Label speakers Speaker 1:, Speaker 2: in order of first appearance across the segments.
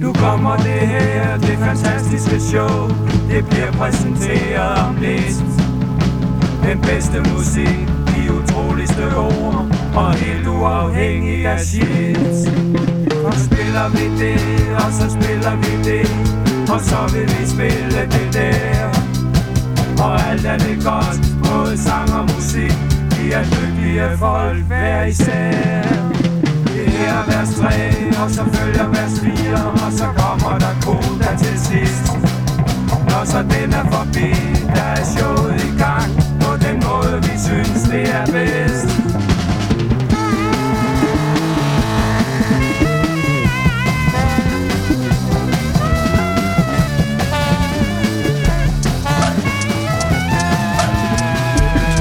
Speaker 1: Nu kommer det her, det fantastiske show. Det bliver præsenteret om lidt. Den bedste musik, de utroligste ord Og helt uafhængig af shit. Og spiller vi det, og så spiller vi det Og så vil vi spille det der. Og alt er det godt, både sang og musik. Vi er lykkelige folk hver især passerer vers 3 Og så følger vers 4 Og så kommer der koda til sidst. Når så den er forbi Der er showet i gang. På den måde vi synes det er bedst.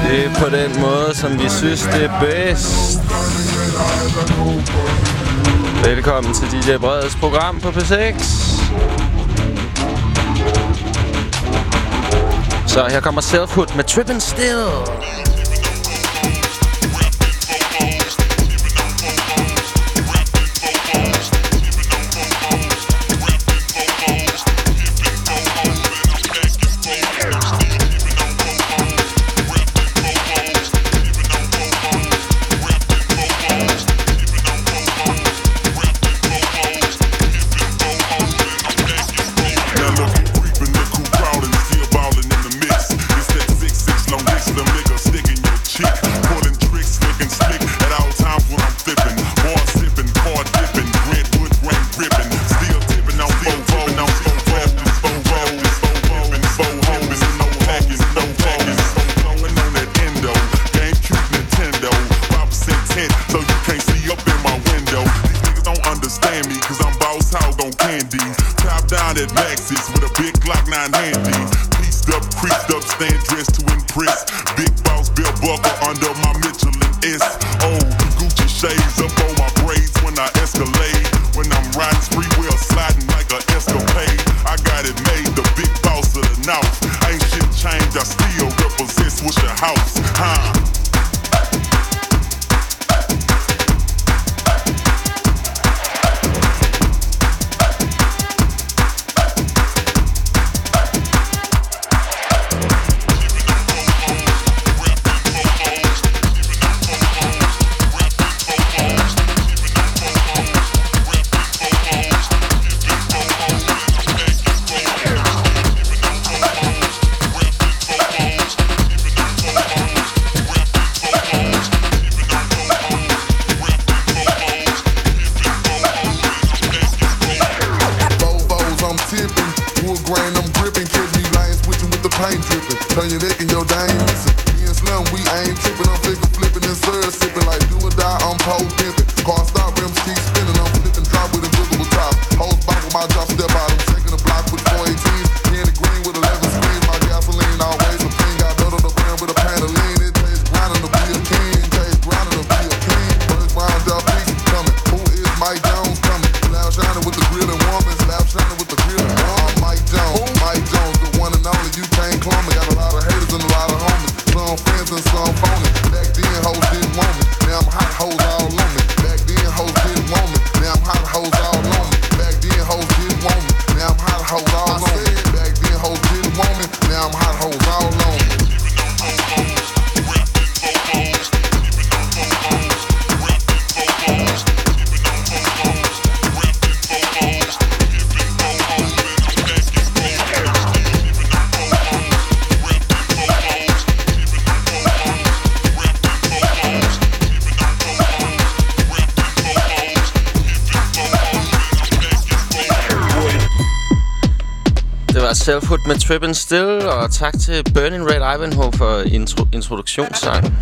Speaker 2: Det er på den måde, som vi synes, det er bedst. Velkommen til DJ Breds program på P6. Så her kommer Selfhood med Trippin' Still. Selfhood med Trip Still, og tak til Burning Red Ivanhoe for intro introduktionssangen,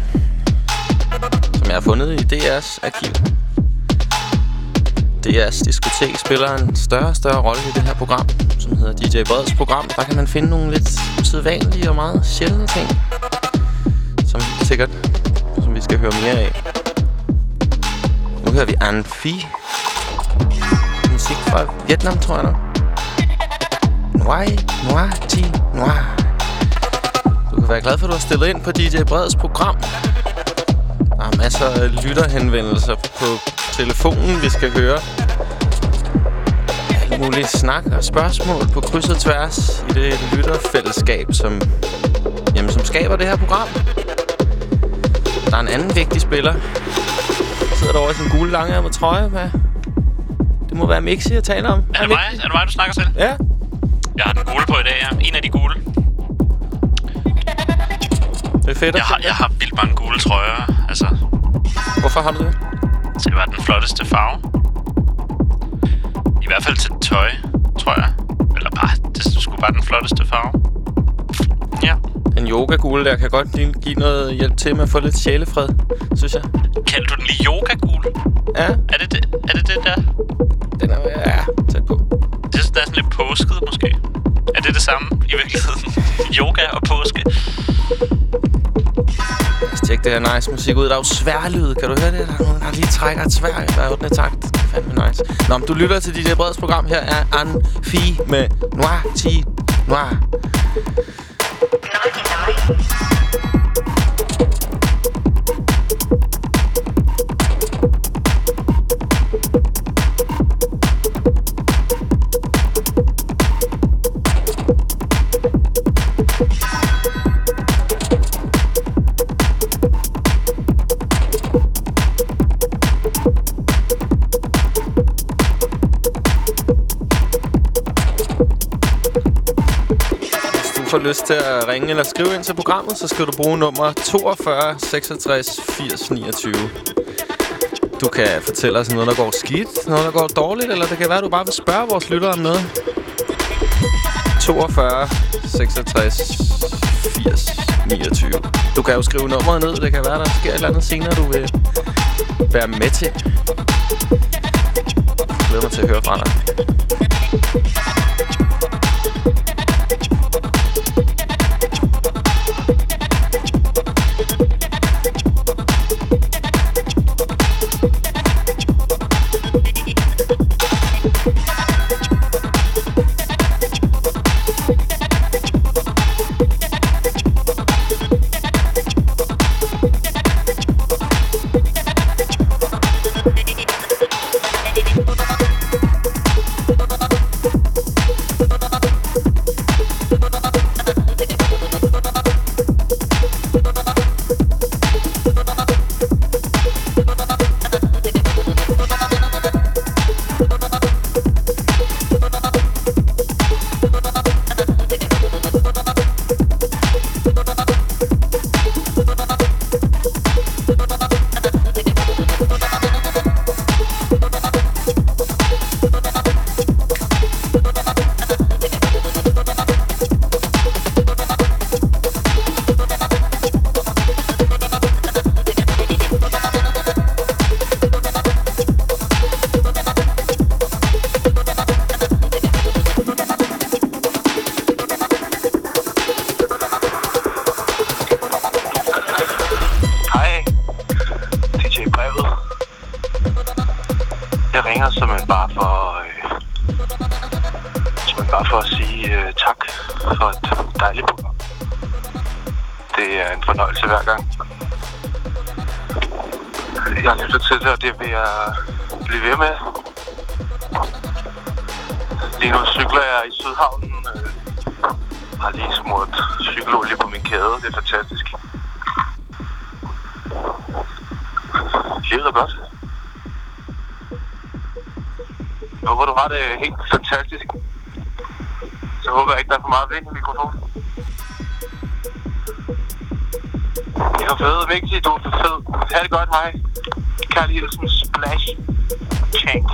Speaker 2: som jeg har fundet i DR's arkiv. DR's diskotek spiller en større og større rolle i det her program, som hedder DJ Breds program. Der kan man finde nogle lidt usædvanlige og meget sjældne ting, som sikkert, som vi skal høre mere af. Nu hører vi Anfi. Musik fra Vietnam, tror jeg nok. Noir, noir, ti, noir. Du kan være glad for, at du har stillet ind på DJ Breds program. Der er masser af lytterhenvendelser på telefonen, vi skal høre.
Speaker 3: Alt muligt snak og spørgsmål på kryds og tværs i det lytterfællesskab, som, jamen, som skaber det her program. Der er en anden vigtig spiller. Der sidder derovre i sin gule lange med trøje. Hvad? Det må være Mixi, jeg taler om.
Speaker 4: Er det, mig? Er det mig, du snakker selv?
Speaker 3: Ja.
Speaker 4: Jeg har den gule på i dag, ja. En af de gule.
Speaker 3: Det er fedt.
Speaker 4: Jeg har, jeg har vildt mange gule trøjer. Altså,
Speaker 3: Hvorfor har du det?
Speaker 4: det var den flotteste farve. I hvert fald til tøj, tror jeg. Eller bare, det sgu bare den flotteste farve. Ja.
Speaker 3: Den yoga-gule der kan godt lige give noget hjælp til med at få lidt sjælefred, synes jeg.
Speaker 4: Kaldte du den lige yoga-gul?
Speaker 3: Ja,
Speaker 4: Er det det, er det, det der?
Speaker 3: den er ja, tæt på.
Speaker 4: Det er er sådan lidt påsket, måske. Er det samme i virkeligheden? Yoga og påske.
Speaker 3: Lad os tjekke det her nice musik ud. Der er jo sværlyd. Kan du høre det? Der er nogen, der lige trækker et svær i hver 8. takt. Det er fandme nice. Nå, men du lytter til DJ Breds program. Her er Anne Fi med Noir Ti Noir. Hvis får lyst til at ringe eller skrive ind til programmet, så skal du bruge nummer 42 66 80 29. Du kan fortælle os noget, der går skidt, noget, der går dårligt, eller det kan være, at du bare vil spørge vores lyttere om noget. 42 66 80 29. Du kan jo skrive nummeret ned. Det kan være, der sker et eller andet senere, du vil være med til. Jeg glæder mig til at høre fra dig.
Speaker 5: For meget vind i mikrofonen. Det er for fed, Mixi. Du er for fed. Ha' det godt, hej. Karl hilsen, Splash. Tank.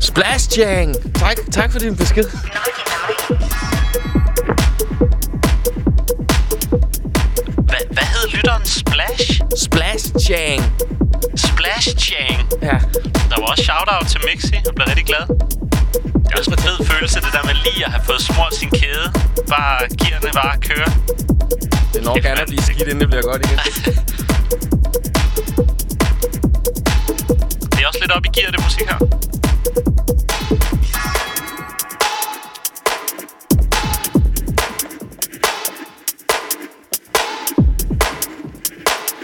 Speaker 3: Splash Jang! Tak, tak for din besked.
Speaker 4: Bare køre.
Speaker 3: Det
Speaker 4: er
Speaker 3: gerne at blive skidt, inden det bliver godt igen.
Speaker 4: Det er også lidt op i gear, det musik her.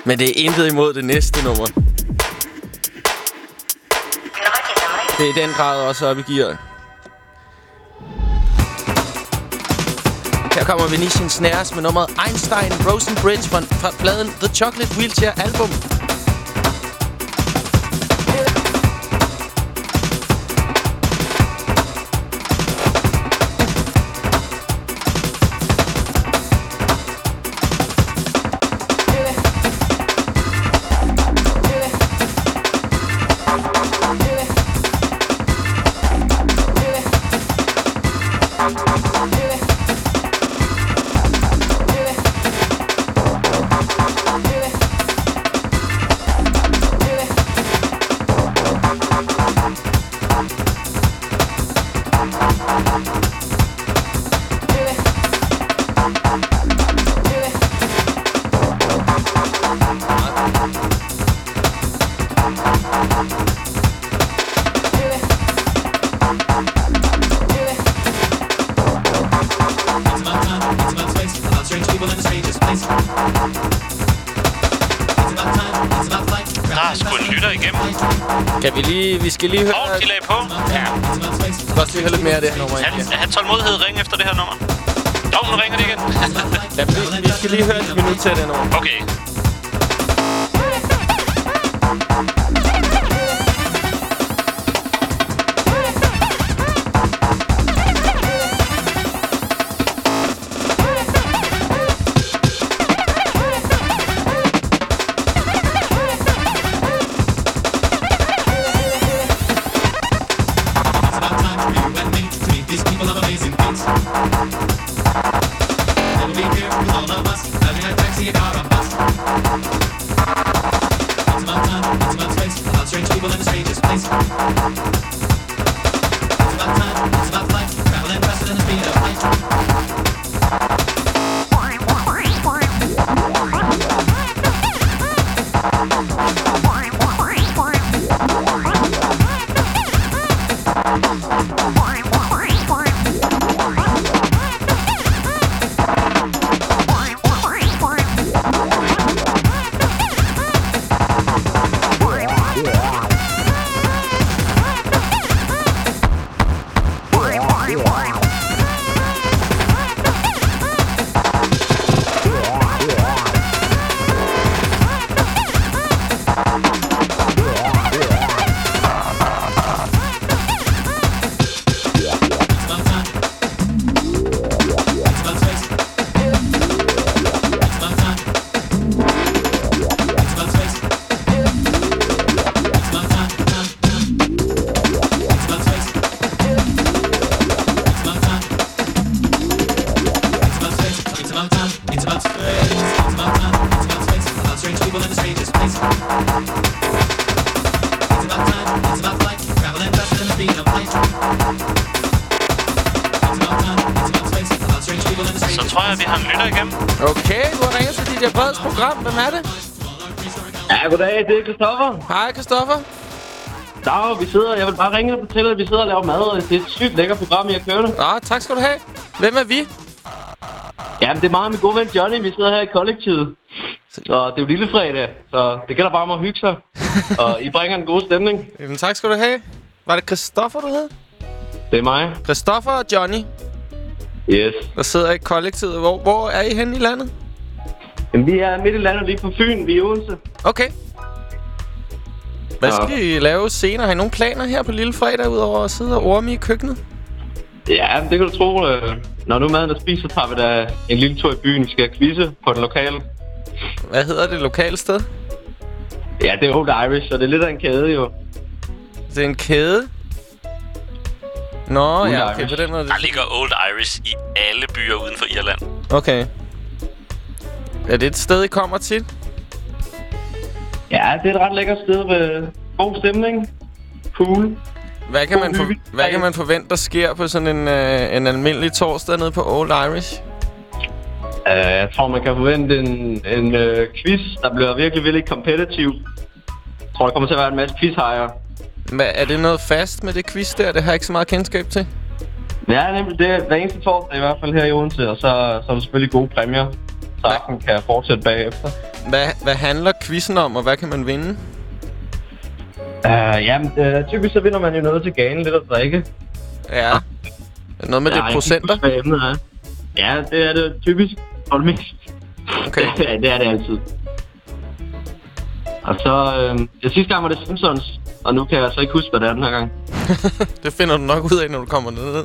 Speaker 3: Men det er intet imod det næste nummer. Det er i den grad også op i gear. Her kommer Venetian Snares med nummeret Einstein Rosenbridge fra pladen The Chocolate Wheelchair Album. Kan vi lige... Vi skal lige høre...
Speaker 4: Og de lagde på.
Speaker 3: Ja. Vi skal også lige høre lidt mere af det her nummer.
Speaker 4: Han, han tålmodighed ring efter det her nummer. Jo, nu ringer det igen.
Speaker 3: Ja, vi, vi skal lige høre et minut til det nummer.
Speaker 4: okay.
Speaker 3: Det
Speaker 6: er Christoffer.
Speaker 3: Hej, Christoffer.
Speaker 6: Dag, vi sidder, jeg vil bare ringe og fortælle, at vi sidder og laver mad, og det er et sygt lækkert program, jeg kører det.
Speaker 3: Nå, tak skal du have. Hvem er vi?
Speaker 6: Jamen, det er meget min gode ven Johnny, vi sidder her i kollektivet. Så det er jo lille fredag, så det gælder bare om at hygge sig. og I bringer en god stemning.
Speaker 3: Jamen, tak skal du have. Var det Christoffer, du hed?
Speaker 6: Det er mig.
Speaker 3: Christoffer og Johnny,
Speaker 6: Yes.
Speaker 3: der sidder i kollektivet. Hvor, hvor er I henne i landet?
Speaker 6: Jamen, vi er midt i landet lige på Fyn, vi er i Odense.
Speaker 3: Okay. Hvad skal I lave senere? Har I nogle planer her på lille fredag, udover at sidde og orme i køkkenet?
Speaker 6: Ja, det kan du tro. Øh, når nu maden er spist, så tager vi da en lille tur i byen. Vi skal quizze på den lokale.
Speaker 3: Hvad hedder det lokale sted?
Speaker 6: Ja, det er Old Irish, så det er lidt af en kæde jo.
Speaker 3: Det er en kæde. Nå,
Speaker 6: Old
Speaker 3: ja, okay,
Speaker 6: Irish.
Speaker 3: på den måde. er
Speaker 4: Der ligger Old Irish i alle byer uden for Irland.
Speaker 3: Okay. Er det et sted, I kommer til?
Speaker 6: Ja, det er et ret lækkert sted med god stemning. Cool.
Speaker 3: Hvad kan, man, for, hvad kan man forvente, der sker på sådan en, øh, en almindelig torsdag nede på Old Irish?
Speaker 6: Uh, jeg tror, man kan forvente en, en uh, quiz, der bliver virkelig, virkelig kompetitiv. Jeg tror, der kommer til at være en masse quizhejer.
Speaker 3: Hvad, er det noget fast med det quiz der? Det har jeg ikke så meget kendskab til.
Speaker 6: Ja, nemlig det er hver eneste torsdag i hvert fald her i Odense, og så, så er der selvfølgelig gode præmier, så aften kan fortsætte bagefter.
Speaker 3: Hvad, hvad handler quizzen om, og hvad kan man vinde?
Speaker 6: Uh, jamen, uh, typisk så vinder man jo noget til ganen lidt at drikke.
Speaker 3: Ja. Noget med
Speaker 6: Ja,
Speaker 3: det procenter?
Speaker 6: ikke huske, hvad emnet er. Ja, det er det typisk. For det mest.
Speaker 3: Okay.
Speaker 6: ja, det er det altid. Og så, øh, ja, sidste gang var det Simpsons, og nu kan jeg altså ikke huske, hvad det er den her gang.
Speaker 3: Det finder du nok ud af, når du kommer ned.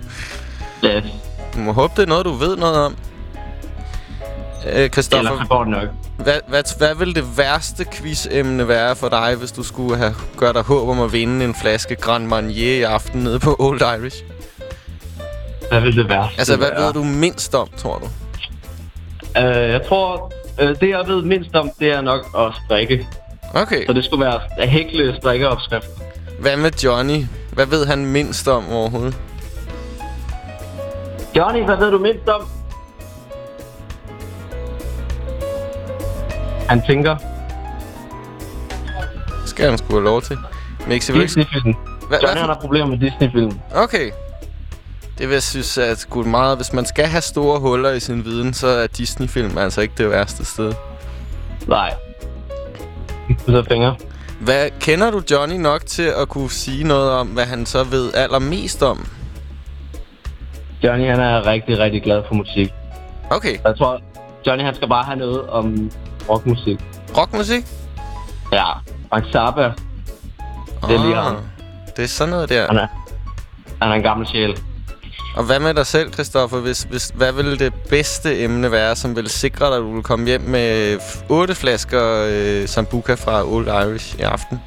Speaker 6: Ja,
Speaker 3: Du må håbe, det er noget, du ved noget om. Øh, Christoffer,
Speaker 6: så går det nok.
Speaker 3: hvad, hvad, hvad vil det værste quizemne være for dig, hvis du skulle have gøre dig håb om at vinde en flaske Grand Marnier i aften nede på Old Irish?
Speaker 6: Hvad vil det være?
Speaker 3: Altså, hvad ved du mindst om, tror du?
Speaker 6: Øh, jeg tror, øh, det jeg ved mindst om, det er nok at strikke.
Speaker 3: Okay.
Speaker 6: Så det skulle være at hækle strikkeopskrift.
Speaker 3: Hvad med Johnny? Hvad ved han mindst om overhovedet?
Speaker 6: Johnny, hvad ved du mindst om? Han tænker.
Speaker 3: Det skal han sgu have lov til. Mixi.
Speaker 6: Disney-film.
Speaker 3: Hvad,
Speaker 6: Johnny han har problemer med Disney-film.
Speaker 3: Okay. Det vil jeg synes er sgu meget... Hvis man skal have store huller i sin viden, så er Disney-film altså ikke det værste sted.
Speaker 6: Nej. Så fingre.
Speaker 3: Hvad, kender du Johnny nok til at kunne sige noget om, hvad han så ved allermest om?
Speaker 6: Johnny han er rigtig, rigtig glad for musik.
Speaker 3: Okay.
Speaker 6: Jeg tror, Johnny han skal bare have noget om rockmusik.
Speaker 3: Rockmusik?
Speaker 6: Ja, Frank Zappa. Det er lige ham.
Speaker 3: Det er sådan noget der.
Speaker 6: Han er, han er en gammel sjæl.
Speaker 3: Og hvad med dig selv, Christoffer? Hvis, hvis, hvad ville det bedste emne være, som ville sikre dig, at du ville komme hjem med otte flasker øh, Sambuca fra Old Irish i aften?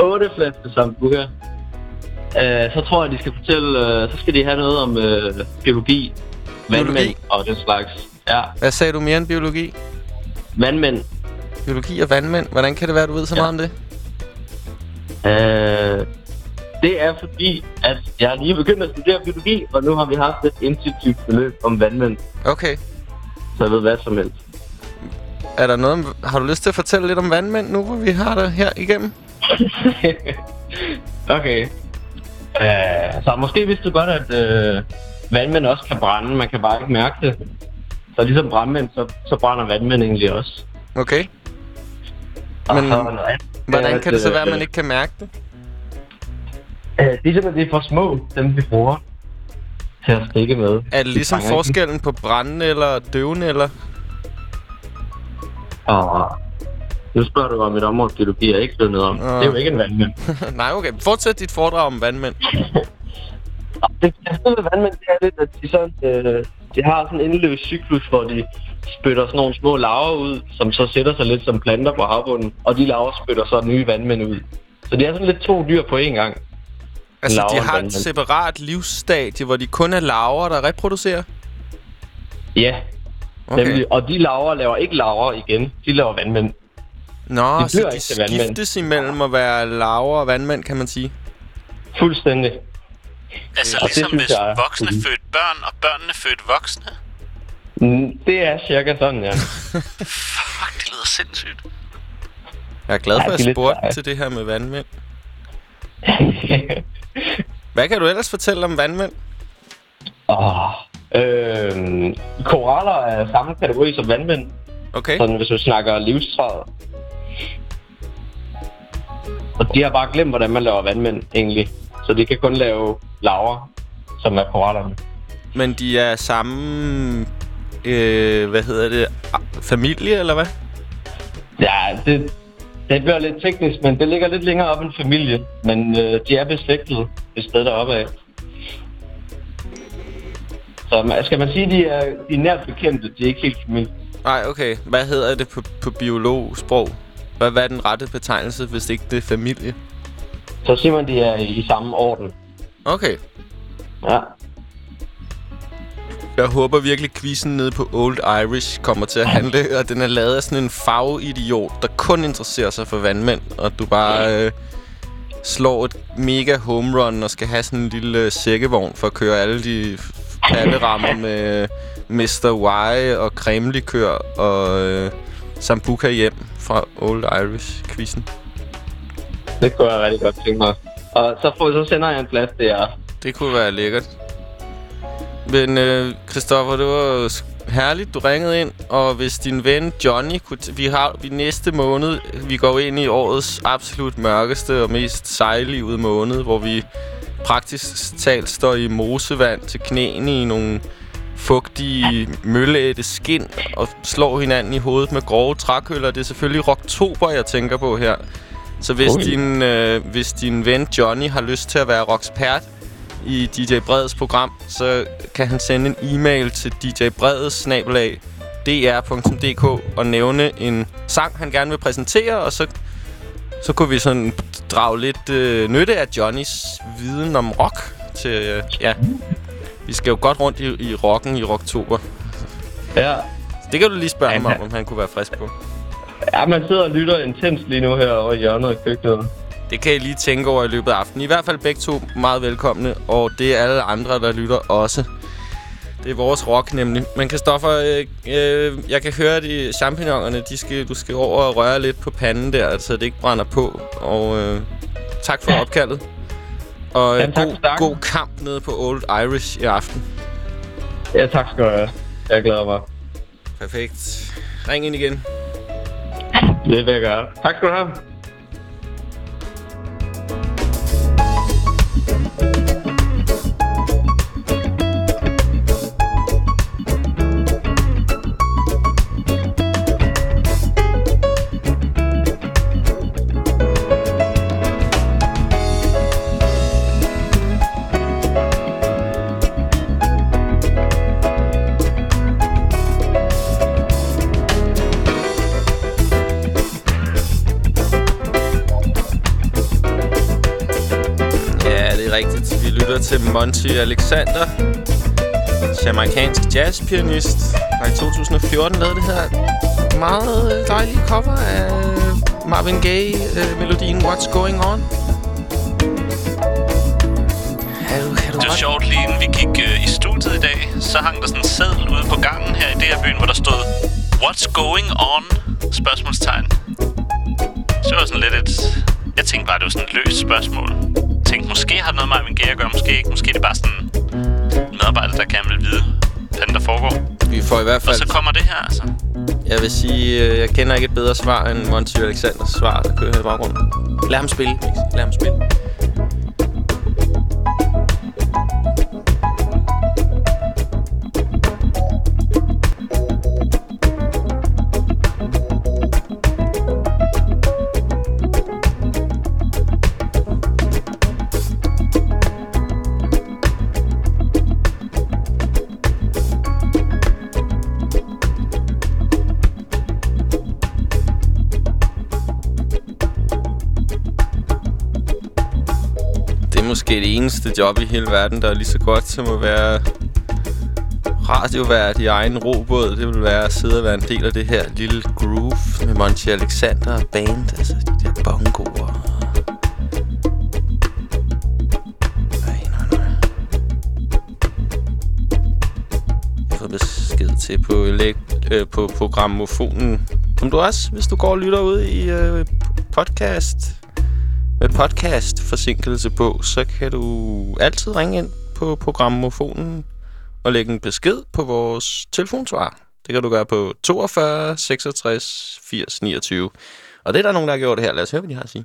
Speaker 6: 8 flasker sambuca. Uh, så tror jeg, de skal fortælle... Uh, så skal de have noget om uh, biologi. Vandmænd
Speaker 3: Biologi?
Speaker 6: og den slags. Ja,
Speaker 3: Hvad sagde du mere end biologi?
Speaker 6: Vandmænd.
Speaker 3: Biologi og vandmænd. Hvordan kan det være, du ved så
Speaker 6: Ja.
Speaker 3: meget om det?
Speaker 6: Uh, det er fordi, at jeg lige begyndt at studere biologi, og nu har vi haft et intensivt forløb om vandmænd.
Speaker 3: Okay.
Speaker 6: Så jeg ved hvad som helst.
Speaker 3: Er der noget, har du lyst til at fortælle lidt om vandmænd nu, hvor vi har det her igennem?
Speaker 6: okay. Uh, så måske vidste du godt, at uh, vandmænd også kan brænde. Man kan bare ikke mærke det. Så ligesom brandmænd, så, så brænder vandmænd egentlig også.
Speaker 3: Okay. Men Hvordan
Speaker 6: at,
Speaker 3: kan det så være, at man ikke kan mærke det?
Speaker 6: Øh, det er simpelthen det er for små, dem vi bruger til at stikke med.
Speaker 3: Er det
Speaker 6: De
Speaker 3: ligesom
Speaker 6: ikke-
Speaker 3: forskellen på brændende eller døvende, eller?
Speaker 6: Og nu spørger du om et område, biologi jeg ikke ved noget om.
Speaker 3: Nå.
Speaker 6: Det er jo ikke en vandmænd.
Speaker 3: Nej, okay. Fortsæt dit foredrag om vandmænd.
Speaker 6: Og det synes, med vandmænd, det er lidt, at de, sådan, øh, de har sådan en endeløs cyklus, hvor de spytter sådan nogle små laver ud, som så sætter sig lidt som planter på havbunden, og de laver spytter så nye vandmænd ud. Så det er sådan lidt to dyr på én gang.
Speaker 3: Altså, de har et
Speaker 6: vandmænd.
Speaker 3: separat livsstadie, hvor de kun er larver, der reproducerer?
Speaker 6: Ja,
Speaker 3: Okay.
Speaker 6: nemlig. Og de laver laver ikke laver igen. De laver vandmænd.
Speaker 3: Nå,
Speaker 6: De
Speaker 3: så de
Speaker 6: ikke til vandmænd.
Speaker 3: skiftes imellem at være larver og vandmænd, kan man sige.
Speaker 6: Fuldstændig.
Speaker 4: Altså
Speaker 6: Og det
Speaker 4: ligesom
Speaker 6: synes
Speaker 4: hvis
Speaker 6: jeg
Speaker 4: voksne
Speaker 6: cool.
Speaker 4: født børn, og børnene født voksne.
Speaker 6: Mm, Det er cirka sådan, ja.
Speaker 4: Fuck, det lyder sindssygt.
Speaker 3: Jeg er glad
Speaker 6: Ja,
Speaker 3: for, at jeg spurgte til det her med vandmænd. Hvad kan du ellers fortælle om vandmænd?
Speaker 6: Åh, øhm, koraller er samme kategori som vandmænd,
Speaker 3: Okay.
Speaker 6: sådan hvis du snakker livstræder. Og de har bare glemt, hvordan man laver vandmænd, egentlig. Så de kan kun lave laver, som er korallerne.
Speaker 3: Men de er samme... Øh, hvad hedder det? Familie, eller hvad?
Speaker 6: Ja, det, det bliver lidt teknisk, men det ligger lidt længere op end familie. Men øh, de er beslægtede et sted deroppe af. Så skal man sige, de er, de er nært bekendte, de er ikke helt familie.
Speaker 3: Nej, okay. Hvad hedder det på, på biologsprog? Hvad, hvad er den rette betegnelse, hvis ikke det er familie?
Speaker 6: Så siger man, de er i samme orden.
Speaker 3: Okay.
Speaker 6: Ja.
Speaker 3: Jeg håber virkelig, at quizzen nede på Old Irish kommer til at handle, og den er lavet af sådan en fagidiot, der kun interesserer sig for vandmænd, og du bare øh, slår et mega home run og skal have sådan en lille øh, sækkevogn for at køre alle de alle rammer med Mr. Y og cremelikør og øh, Sambuca hjem fra Old Irish-quizzen.
Speaker 6: Det kunne jeg rigtig godt tænke mig. Og så, får, så sender jeg en plads til jer.
Speaker 3: Det kunne være lækkert. Men øh, Christoffer, det var herligt, du ringede ind. Og hvis din ven Johnny kunne... Vi har vi næste måned... Vi går ind i årets absolut mørkeste og mest sejlivede måned, hvor vi praktisk talt står i mosevand til knæene i nogle fugtige, mølleætte skin og slår hinanden i hovedet med grove trækøller. Det er selvfølgelig Rocktober, jeg tænker på her. Så hvis,
Speaker 6: Oj.
Speaker 3: din, øh, hvis din ven Johnny har lyst til at være rockspert i DJ Breds program, så kan han sende en e-mail til djbreds-dr.dk og nævne en sang, han gerne vil præsentere, og så, så kunne vi sådan drage lidt øh, nytte af Johnnys viden om rock til, øh, ja, vi skal jo godt rundt i, i rocken i Rocktober.
Speaker 6: Ja.
Speaker 3: Det kan du lige spørge ham
Speaker 6: Ja,
Speaker 3: om, om han kunne være frisk på.
Speaker 6: Ja, man sidder og lytter intens lige nu her over i hjørnet af køkkenet.
Speaker 3: Det kan I lige tænke over i løbet af aftenen. I hvert fald begge to meget velkomne, og det er alle andre, der lytter også. Det er vores rock nemlig. Men Kristoffer, øh, øh, jeg kan høre, at de champignonerne, de skal, du skal over og røre lidt på panden der, så det ikke brænder på. Og øh, tak for opkaldet. Og øh,
Speaker 6: Ja, tak
Speaker 3: god,
Speaker 6: snakken.
Speaker 3: god kamp nede på Old Irish i aften.
Speaker 6: Ja, tak skal du have. Jeg glæder mig.
Speaker 3: Perfekt. Ring ind igen.
Speaker 6: Det vil jeg gøre. Tak skal
Speaker 3: til Monty Alexander, jamaikansk jazzpianist, der i 2014 lavede det her meget dejlige cover af Marvin Gaye-melodien What's Going On.
Speaker 4: Det var sjovt, lige inden vi gik øh, i studiet i dag, så hang der sådan en seddel ude på gangen her i det her byen, hvor der stod What's going on? Spørgsmålstegn. Så var sådan lidt et... Jeg tænkte bare, det var sådan et løst spørgsmål. Tænkte, måske har det noget med Marvin Gaye at gøre, måske ikke. Måske er det bare sådan en medarbejder, der gerne vil vide, hvad der foregår.
Speaker 3: Vi får i hvert
Speaker 4: Og
Speaker 3: fald...
Speaker 4: så kommer det her, altså.
Speaker 3: Jeg vil sige, øh, jeg kender ikke et bedre svar end Monty Alexanders svar, der kører her i baggrunden. Lad ham spille. Lad ham spille. Eneste job i hele verden, der er lige så godt som at være radiovært i egen robåd. Det vil være at sidde og være en del af det her lille groove med Monty Alexander og band. Altså de der bongoer. Ej, nej, nej. Jeg får besked til på, elek- øh, på programmofonen. Som du også, hvis du går og lytter ud i øh, podcast med podcast forsinkelse på, så kan du altid ringe ind på programmofonen og lægge en besked på vores telefonsvar. Det kan du gøre på 42 66 80 29. Og det er der nogen, der har gjort det her. Lad os høre, hvad de har at sige.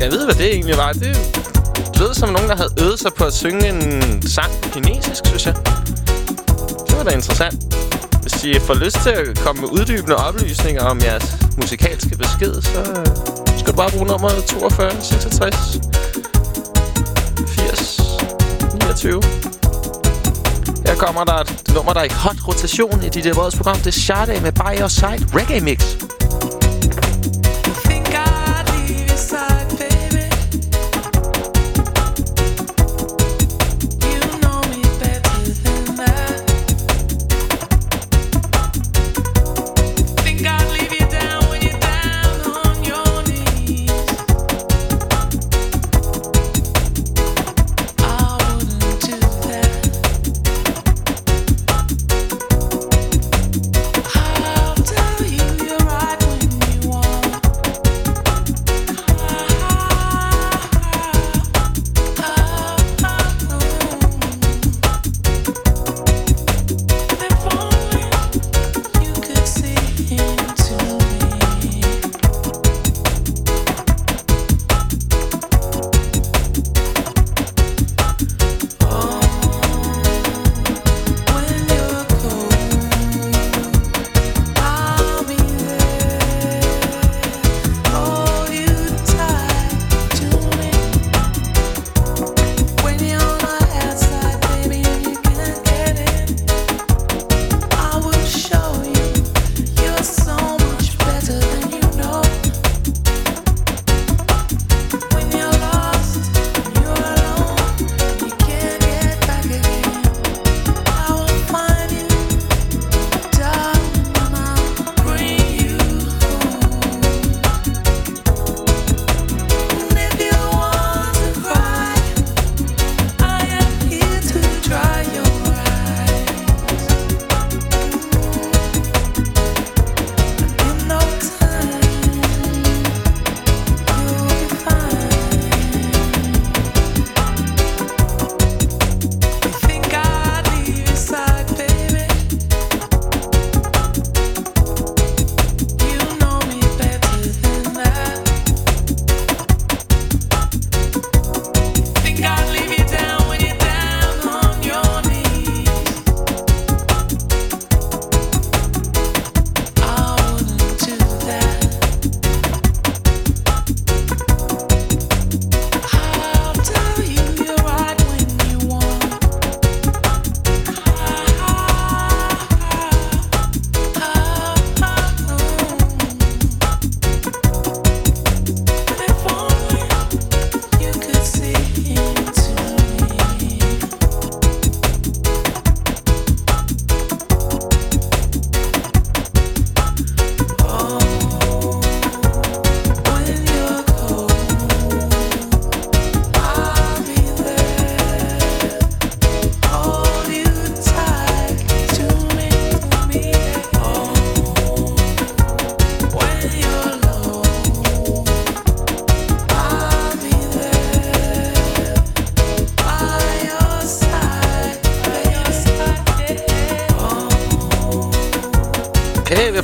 Speaker 3: jeg vide, hvad det egentlig var? Det lød som nogen, der havde øvet sig på at synge en sang på kinesisk, synes jeg. Det var da interessant. Hvis I får lyst til at komme med uddybende oplysninger om jeres musikalske besked, så skal du bare bruge nummeret 42 66 80
Speaker 7: 29. Her kommer der et nummer, der er i hot rotation i dit program. Det er Sade med By Your Side Reggae Mix.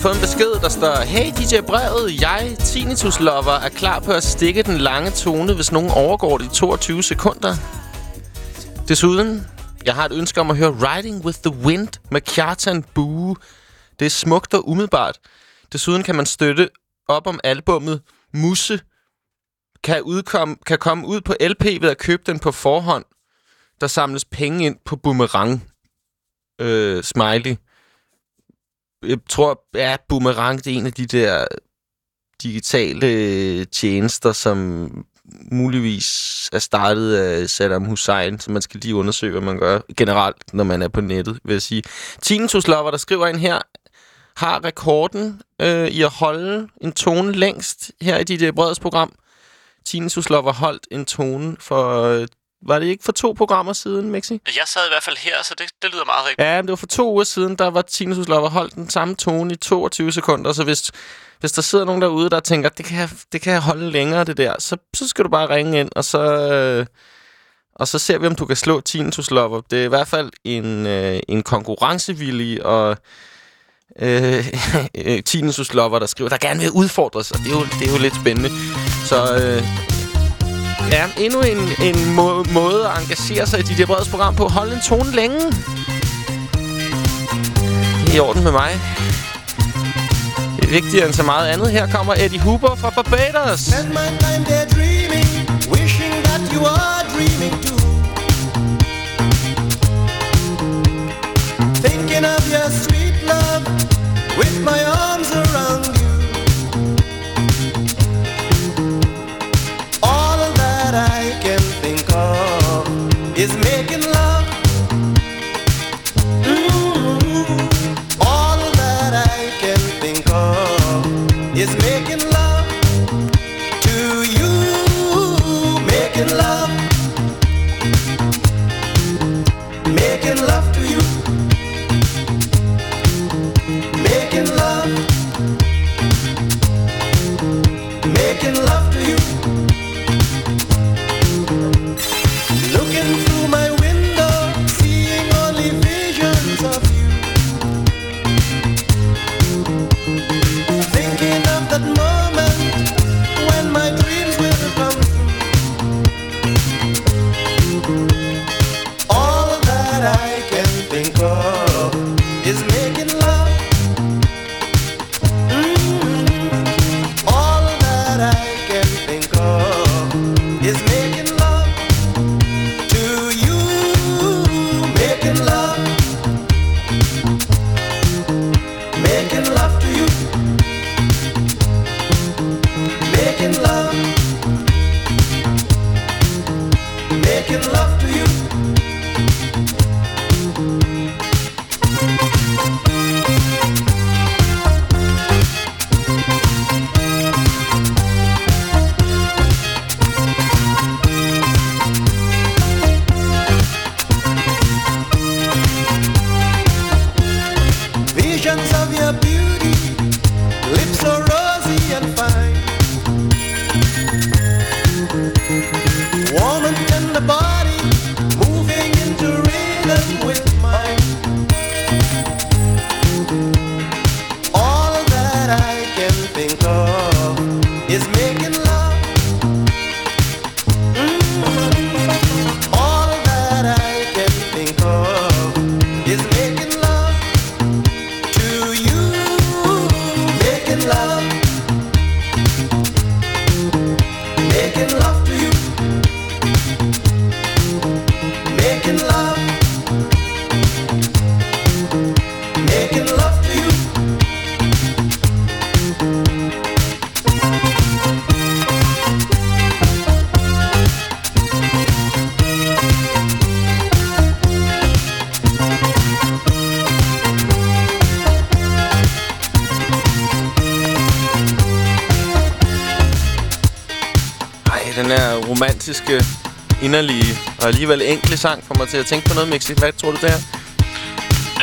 Speaker 7: Få besked der står, Hey DJ Brevet, jeg, Tinnitus Lover, er klar på at stikke den lange tone, hvis nogen overgår de 22 sekunder. Desuden, jeg har et ønske om at høre Riding with the Wind med Kjartan Bue. Det er smukt og umiddelbart. Desuden kan man støtte op om albummet Musse. Kan, udkomme, kan komme ud på LP ved at købe den på forhånd. Der samles penge ind på Boomerang. Øh, smiley jeg tror, ja, Boomerang, det er en af de der digitale tjenester, som muligvis er startet af Saddam Hussein, så man skal lige undersøge, hvad man gør generelt, når man er på nettet, vil jeg sige. Tinnitus Lover, der skriver ind her, har rekorden øh, i at holde en tone længst her i dit øh, program. Tinnitus Lover holdt en tone for øh, var det ikke for to programmer siden, Mexi?
Speaker 4: Jeg sad i hvert fald her, så det, det lyder meget rigtigt.
Speaker 7: Ja, men det var for to uger siden, der var Tinus Lover holdt den samme tone i 22 sekunder. Så hvis, hvis der sidder nogen derude, der tænker, det kan jeg, det kan jeg holde længere, det der, så, så skal du bare ringe ind, og så, øh, og så ser vi, om du kan slå Tinus Lover. Det er i hvert fald en, øh, en konkurrencevillig og øh, Tinus Lover, der skriver, der gerne vil udfordres, og det er jo, det er jo lidt spændende. Så... Øh, Ja, endnu en, en må måde at engagere sig i dit Breds program på. Hold en tone længe. Det er i orden med mig. Det er vigtigere end så meget andet. Her kommer Eddie Huber fra Barbados. Spend my time daydreaming, wishing that you are dreaming too.
Speaker 8: Thinking of your sweet love with my arms around you.
Speaker 3: Alligevel enkle sang får mig til at tænke på noget, Mixi. Hvad tror du, det er?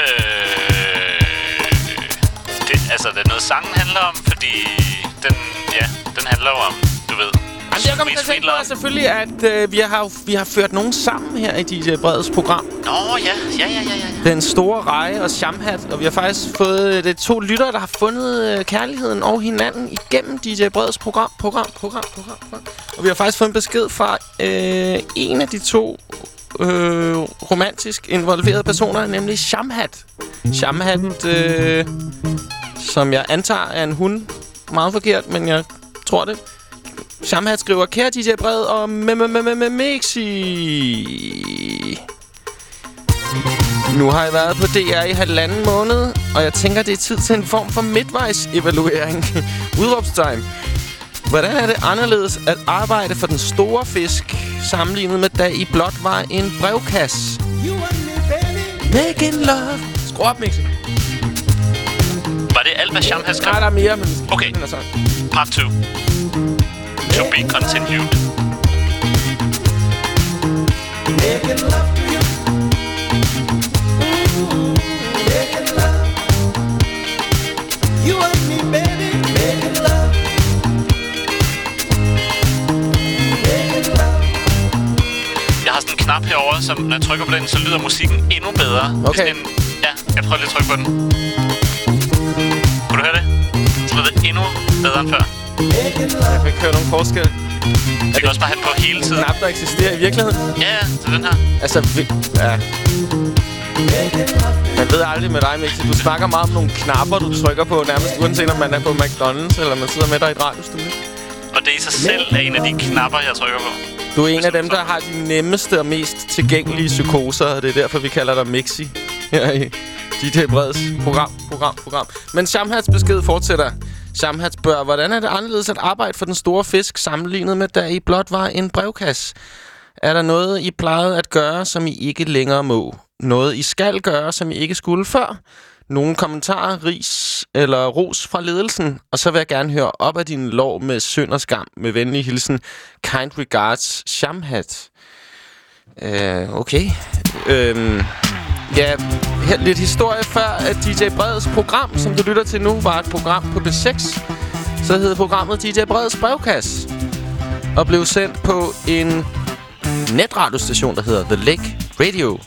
Speaker 4: Øh, det, altså, det er noget sangen handler om, fordi den, ja, den handler jo om, du ved,
Speaker 3: Jamen, jeg kommer til at tænke på, selvfølgelig, at øh, vi, har, vi har ført nogen sammen her i DJ Breds program.
Speaker 4: Nå, ja, ja, ja, ja, ja.
Speaker 3: Den store reje og Shamhat. Og vi har faktisk fået øh, det to lyttere, der har fundet øh, kærligheden og hinanden igennem DJ Breds program, program, program, program, program. Og vi har faktisk fået en besked fra øh, en af de to øh, romantisk involverede personer, nemlig Shamhat. Shamhat, øh, som jeg antager er en hund. Meget forkert, men jeg tror det. Shamhat skriver, kære DJ Bred og Mexi. Nu har jeg været på DR i halvanden måned, og jeg tænker, det er tid til en form for midtvejs-evaluering. Udråbstegn. Hvordan er det anderledes at arbejde for den store fisk, sammenlignet med da I blot var en brevkasse?
Speaker 8: You.
Speaker 3: Making love. Skru op, Mixi.
Speaker 4: Var det alt, hvad Sham havde
Speaker 3: Nej, der er mere, men...
Speaker 4: Okay. Part 2. To be continued.
Speaker 8: Making love to you. Mm, Making love. You and me, baby. Making love. Making love.
Speaker 4: Jeg har sådan en knap herovre, som når jeg trykker på den, så lyder musikken endnu bedre. Det er
Speaker 3: Okay.
Speaker 4: En, ja, jeg prøver lige at trykke på den. Kunne du høre det? Så lyder det endnu bedre end før.
Speaker 3: Jeg kan ikke høre nogen forskel.
Speaker 4: Vi kan også bare have den på hele tiden.
Speaker 3: Knap, der eksisterer i virkeligheden.
Speaker 4: Ja, ja, den her.
Speaker 3: Altså, vi, ja. Man ved aldrig med dig, Mixi. Du snakker meget om nogle knapper, du trykker på, nærmest uanset om man er på McDonald's, eller man sidder med dig i et radiostudie.
Speaker 4: Og det i sig selv er en af de knapper, jeg trykker på.
Speaker 3: Du er en af dem, der har de nemmeste og mest tilgængelige psykoser, og det er derfor, vi kalder dig Mixi her i DJ Breds program, program, program. Men Shamhats besked fortsætter. Samhat spørger, hvordan er det anderledes at arbejde for den store fisk, sammenlignet med, da I blot var en brevkasse? Er der noget, I plejede at gøre, som I ikke længere må? Noget, I skal gøre, som I ikke skulle før? Nogle kommentarer, ris eller ros fra ledelsen? Og så vil jeg gerne høre op af din lov med synd og skam. Med venlig hilsen. Kind regards, Shamhat. Øh, okay. Øh, Ja, her, lidt historie før, at DJ Breds program, som du lytter til nu, var et program på B6. Så hed programmet DJ Breds brevkasse. Og blev sendt på en netradiostation, der hedder The Lake Radio.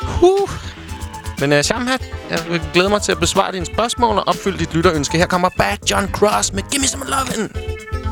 Speaker 3: Huh. Men øh, uh, Shamhat, jeg glæder mig til at besvare dine spørgsmål og opfylde dit lytterønske. Her kommer Bad John Cross med Gimme Some Lovin'.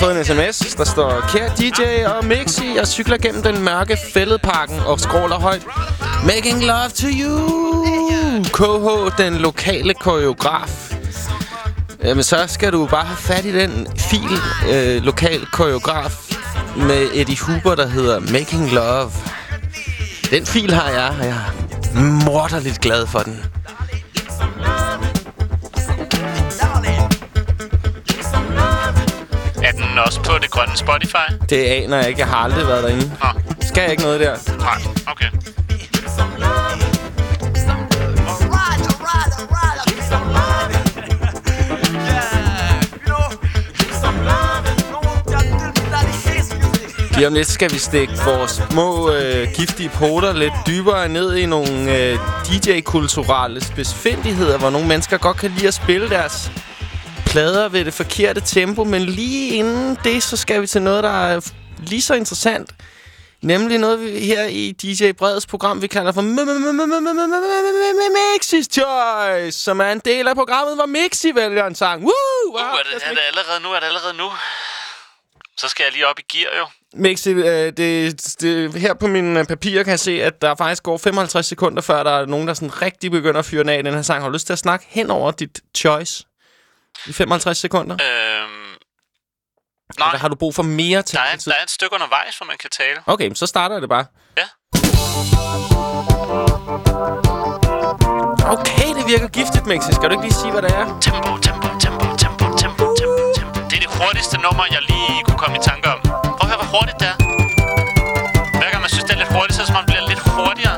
Speaker 3: Nemlig fået en sms, der står Kære DJ og Mixi, jeg cykler gennem den mørke fældeparken og skråler højt. Making love to you! KH, den lokale koreograf. Jamen, så skal du bare have fat i den fil, øh, lokal koreograf, med Eddie Huber, der hedder Making Love. Den fil har jeg, og jeg er morderligt glad for den.
Speaker 9: Er den også på det grønne Spotify?
Speaker 3: Det aner jeg ikke. Jeg har aldrig været derinde.
Speaker 9: Nå,
Speaker 3: Skal jeg ikke noget der?
Speaker 9: nej, okay.
Speaker 3: Lige om lidt skal vi stikke vores små øh, giftige poter lidt dybere ned i nogle øh, DJ-kulturelle spidsfindigheder, hvor nogle mennesker godt kan lide at spille deres plader ved det forkerte tempo. Men lige inden det, så skal vi til noget, der er lige så interessant. Nemlig noget vi her i DJ Breds program, vi kalder for Mixis Choice, som er en del af programmet, hvor Mixi vælger en sang. Woo!
Speaker 9: Uh, er, det, er det allerede nu? Er det allerede nu? Så skal jeg lige op i gear, jo.
Speaker 3: Mixi, øh, det, det, her på mine papirer kan jeg se, at der faktisk går 55 sekunder, før der er nogen, der sådan rigtig begynder at fyre den af den her sang. Har du lyst til at snakke hen over dit choice i 55 sekunder?
Speaker 9: Øhm, nej,
Speaker 3: Eller har du brug for mere
Speaker 9: der er, der er et stykke undervejs, hvor man kan tale.
Speaker 3: Okay, så starter det bare.
Speaker 9: Ja.
Speaker 3: Okay, det virker giftigt, Mixi. Skal du ikke lige sige, hvad det er?
Speaker 9: Tempo, tempo, tempo, tempo, tempo, tempo, tempo. Det er det hurtigste nummer, jeg lige kunne komme i tanke om. Prøv at høre, hvor hurtigt det er. Hver gang man synes, det er lidt hurtigt, så er det bliver lidt hurtigere.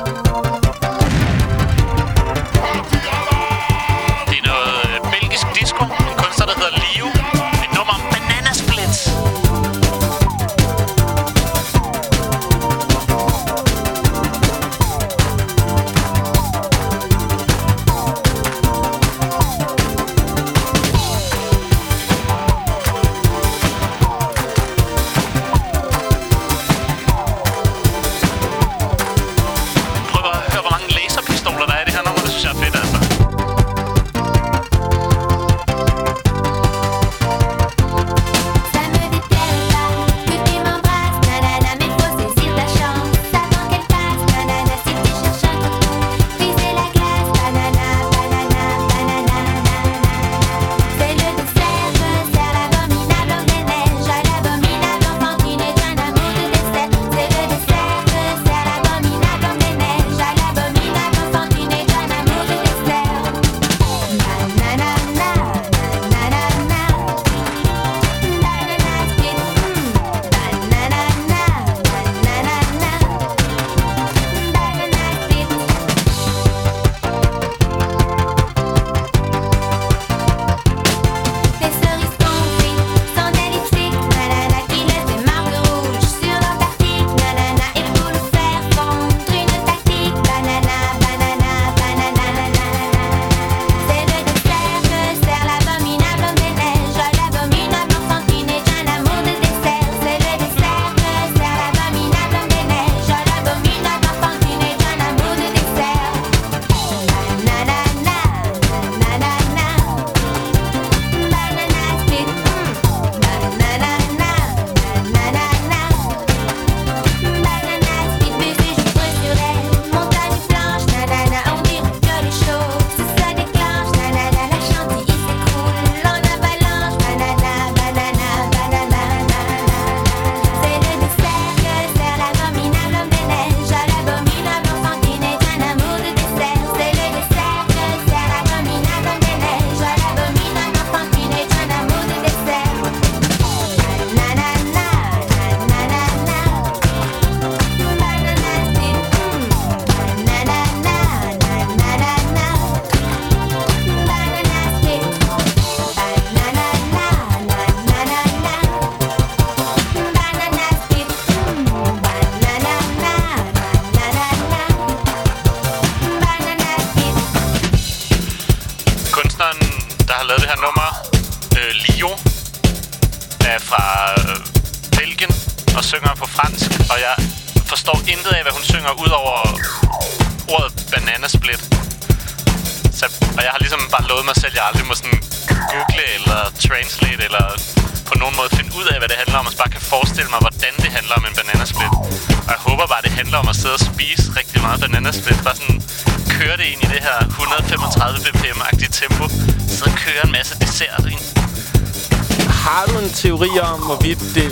Speaker 3: Hvorvidt det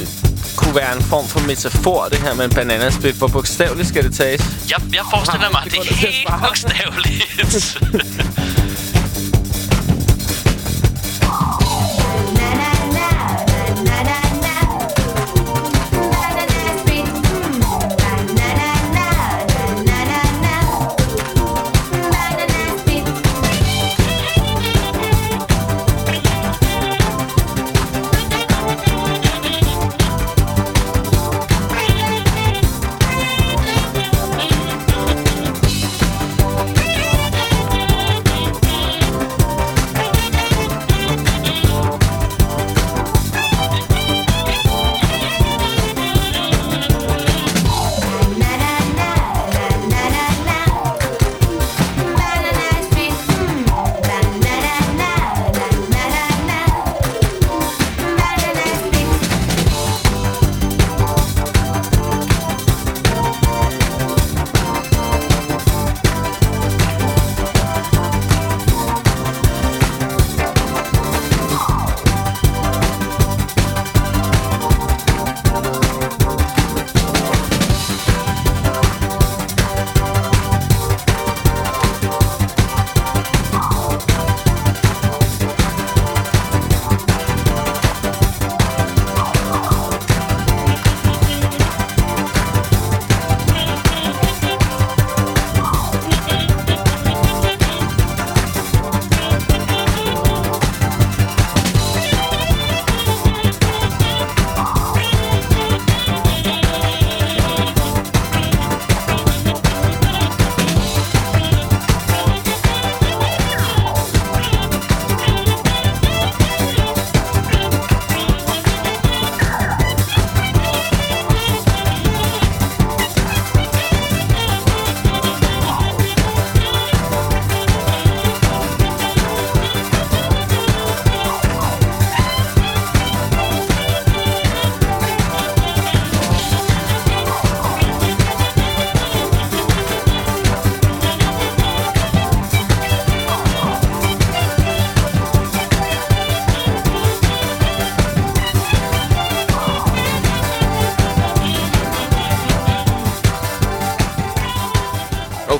Speaker 3: kunne være en form for metafor, det her med en bananasplit? Hvor bogstaveligt skal det tages?
Speaker 4: Jeg, jeg forestiller mig, at det er helt bogstaveligt.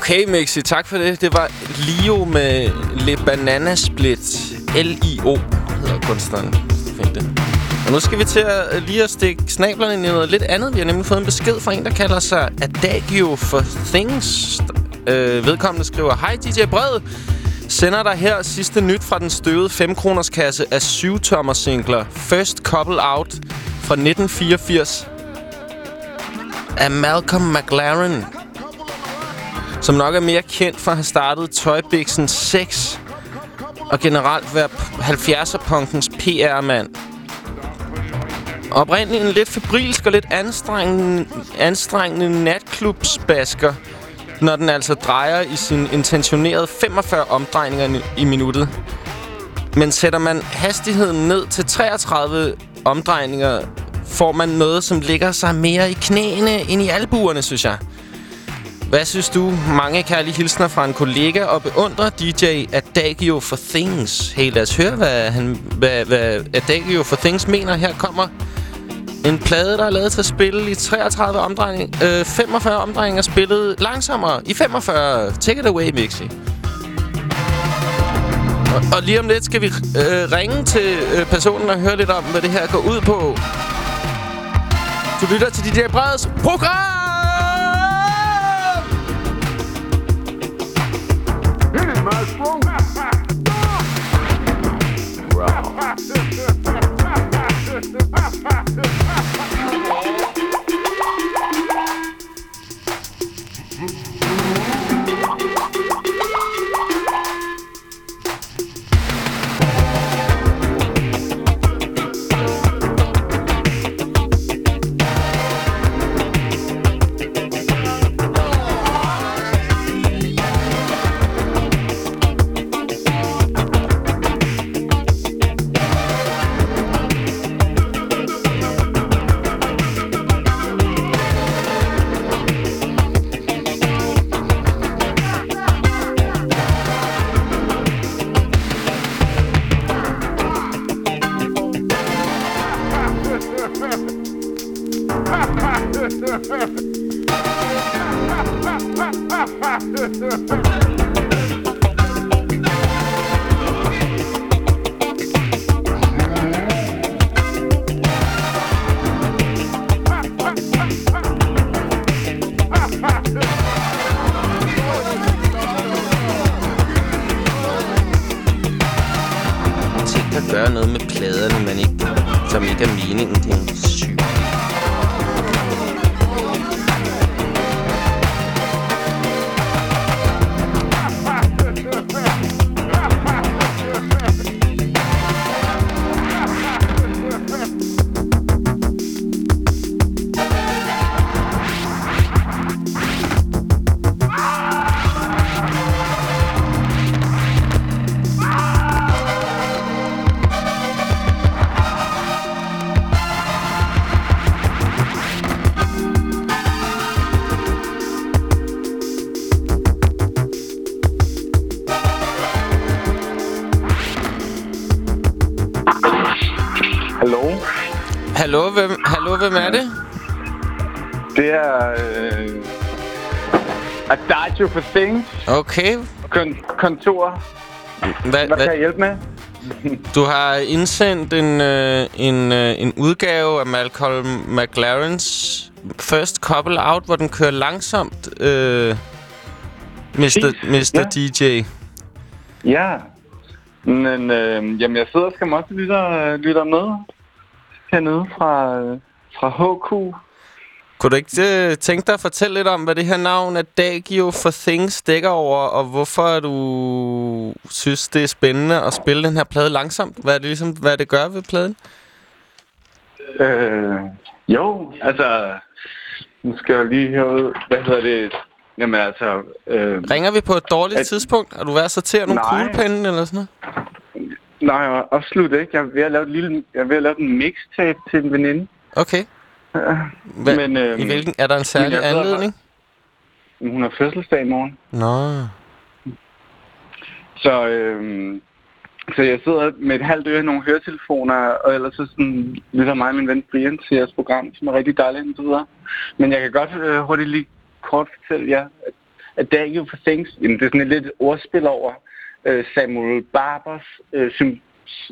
Speaker 3: Okay, Mixi, tak for det. Det var Lio med Le Banana Split. L-I-O hedder kunstneren. Find det. Og nu skal vi til at lige at stikke snablerne ind i noget lidt andet. Vi har nemlig fået en besked fra en, der kalder sig Adagio for Things. Øh, vedkommende skriver, Hej DJ Bred. Sender dig her sidste nyt fra den støvede 5-kroners kasse af 7-tommer singler. First Couple Out fra 1984 af Malcolm McLaren som nok er mere kendt for at have startet Tøjbiksen 6 og generelt være 70'er-punkens PR-mand. Oprindeligt en lidt febrilsk og lidt anstrengende, anstrengende natklubsbasker, når den altså drejer i sin intentionerede 45 omdrejninger i minuttet. Men sætter man hastigheden ned til 33 omdrejninger, får man noget, som ligger sig mere i knæene end i albuerne, synes jeg. Hvad synes du? Mange kærlige hilsner fra en kollega og beundrer DJ Adagio for Things. Hey, lad os høre, hvad, han, hvad, hvad Adagio for Things mener. Her kommer en plade, der er lavet til at spille i 33 omdrejninger. Øh, 45 omdrejninger spillet langsommere i 45. Take it away, Mixi. Og, og lige om lidt skal vi øh, ringe til øh, personen og høre lidt om, hvad det her går ud på. Du lytter til DJ Breds program! Bro.
Speaker 10: Hallo,
Speaker 3: hvem, hallo, hvem er det?
Speaker 10: Det er... Øh, Adagio for Things.
Speaker 3: Okay.
Speaker 10: Kon- kontor.
Speaker 3: Hvad,
Speaker 10: Hvad kan jeg hjælpe med?
Speaker 3: Du har indsendt en, øh, en, øh, en udgave af Malcolm McLarens First Couple Out, hvor den kører langsomt, øh, Mr. Mr. DJ.
Speaker 10: Ja. Men øh, jamen, jeg sidder og skal også lytte, lytte med hernede fra, øh, fra HQ.
Speaker 3: Kunne du ikke øh, tænke dig at fortælle lidt om, hvad det her navn Adagio for Things dækker over, og hvorfor du synes, det er spændende at spille den her plade langsomt? Hvad er det ligesom, hvad det gør ved pladen?
Speaker 10: Øh, jo, altså... Nu skal jeg lige høre ud. Hvad hedder det? Jamen altså... Øh,
Speaker 3: Ringer vi på et dårligt
Speaker 10: At-
Speaker 3: tidspunkt? Har du været at sortere nogle
Speaker 10: Nej.
Speaker 3: kuglepinde eller sådan noget?
Speaker 10: Nej, absolut ikke. Jeg er ved at lave, et lille, jeg er ved at lave en mixtape til en veninde.
Speaker 3: Okay.
Speaker 10: Ja.
Speaker 3: Hvad,
Speaker 10: Men, øhm,
Speaker 3: I hvilken, er der en særlig anledning?
Speaker 10: Hun har fødselsdag i morgen.
Speaker 3: Nå.
Speaker 10: Så, øhm, så jeg sidder med et halvt øre i nogle høretelefoner, og ellers så sådan, lytter mig og min ven Brian til jeres program, som er rigtig dejligt indtil videre. Men jeg kan godt øh, hurtigt lige kort fortælle jer, at, at det er jo for things, jamen, det er sådan et lidt ordspil over øh, Samuel Barbers øh, sym,